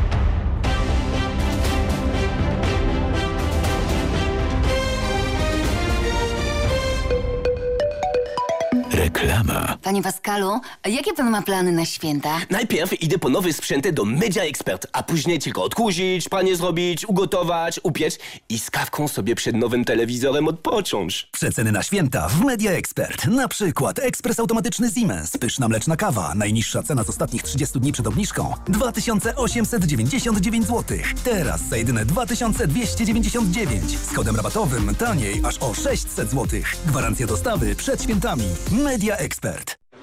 Reklama. Panie Pascalu, jakie pan ma plany na święta? Najpierw idę po nowe sprzęty do Media Expert, a później tylko odkurzyć, panie zrobić, ugotować, upiec i z kawką sobie przed nowym telewizorem odpocząć. Przeceny na święta w Media Expert. Na przykład ekspres automatyczny Siemens, pyszna mleczna kawa, najniższa cena z ostatnich 30 dni przed obniżką 2899 zł. Teraz za jedyne 2299. Z kodem rabatowym taniej aż o 600 zł. Gwarancja dostawy przed świętami. Media Expert.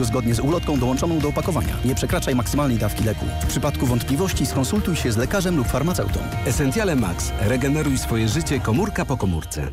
go zgodnie z ulotką dołączoną do opakowania. Nie przekraczaj maksymalnej dawki leku. W przypadku wątpliwości skonsultuj się z lekarzem lub farmaceutą. Essentiale Max. Regeneruj swoje życie komórka po komórce.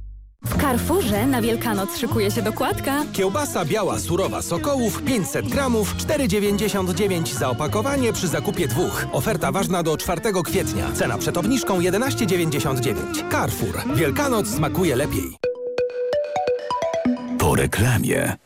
W Carrefourze na Wielkanoc szykuje się dokładka. Kiełbasa biała surowa Sokołów 500 gramów 4,99 za opakowanie przy zakupie dwóch. Oferta ważna do 4 kwietnia. Cena przed obniżką 11,99. Carrefour. Wielkanoc smakuje lepiej. Po reklamie.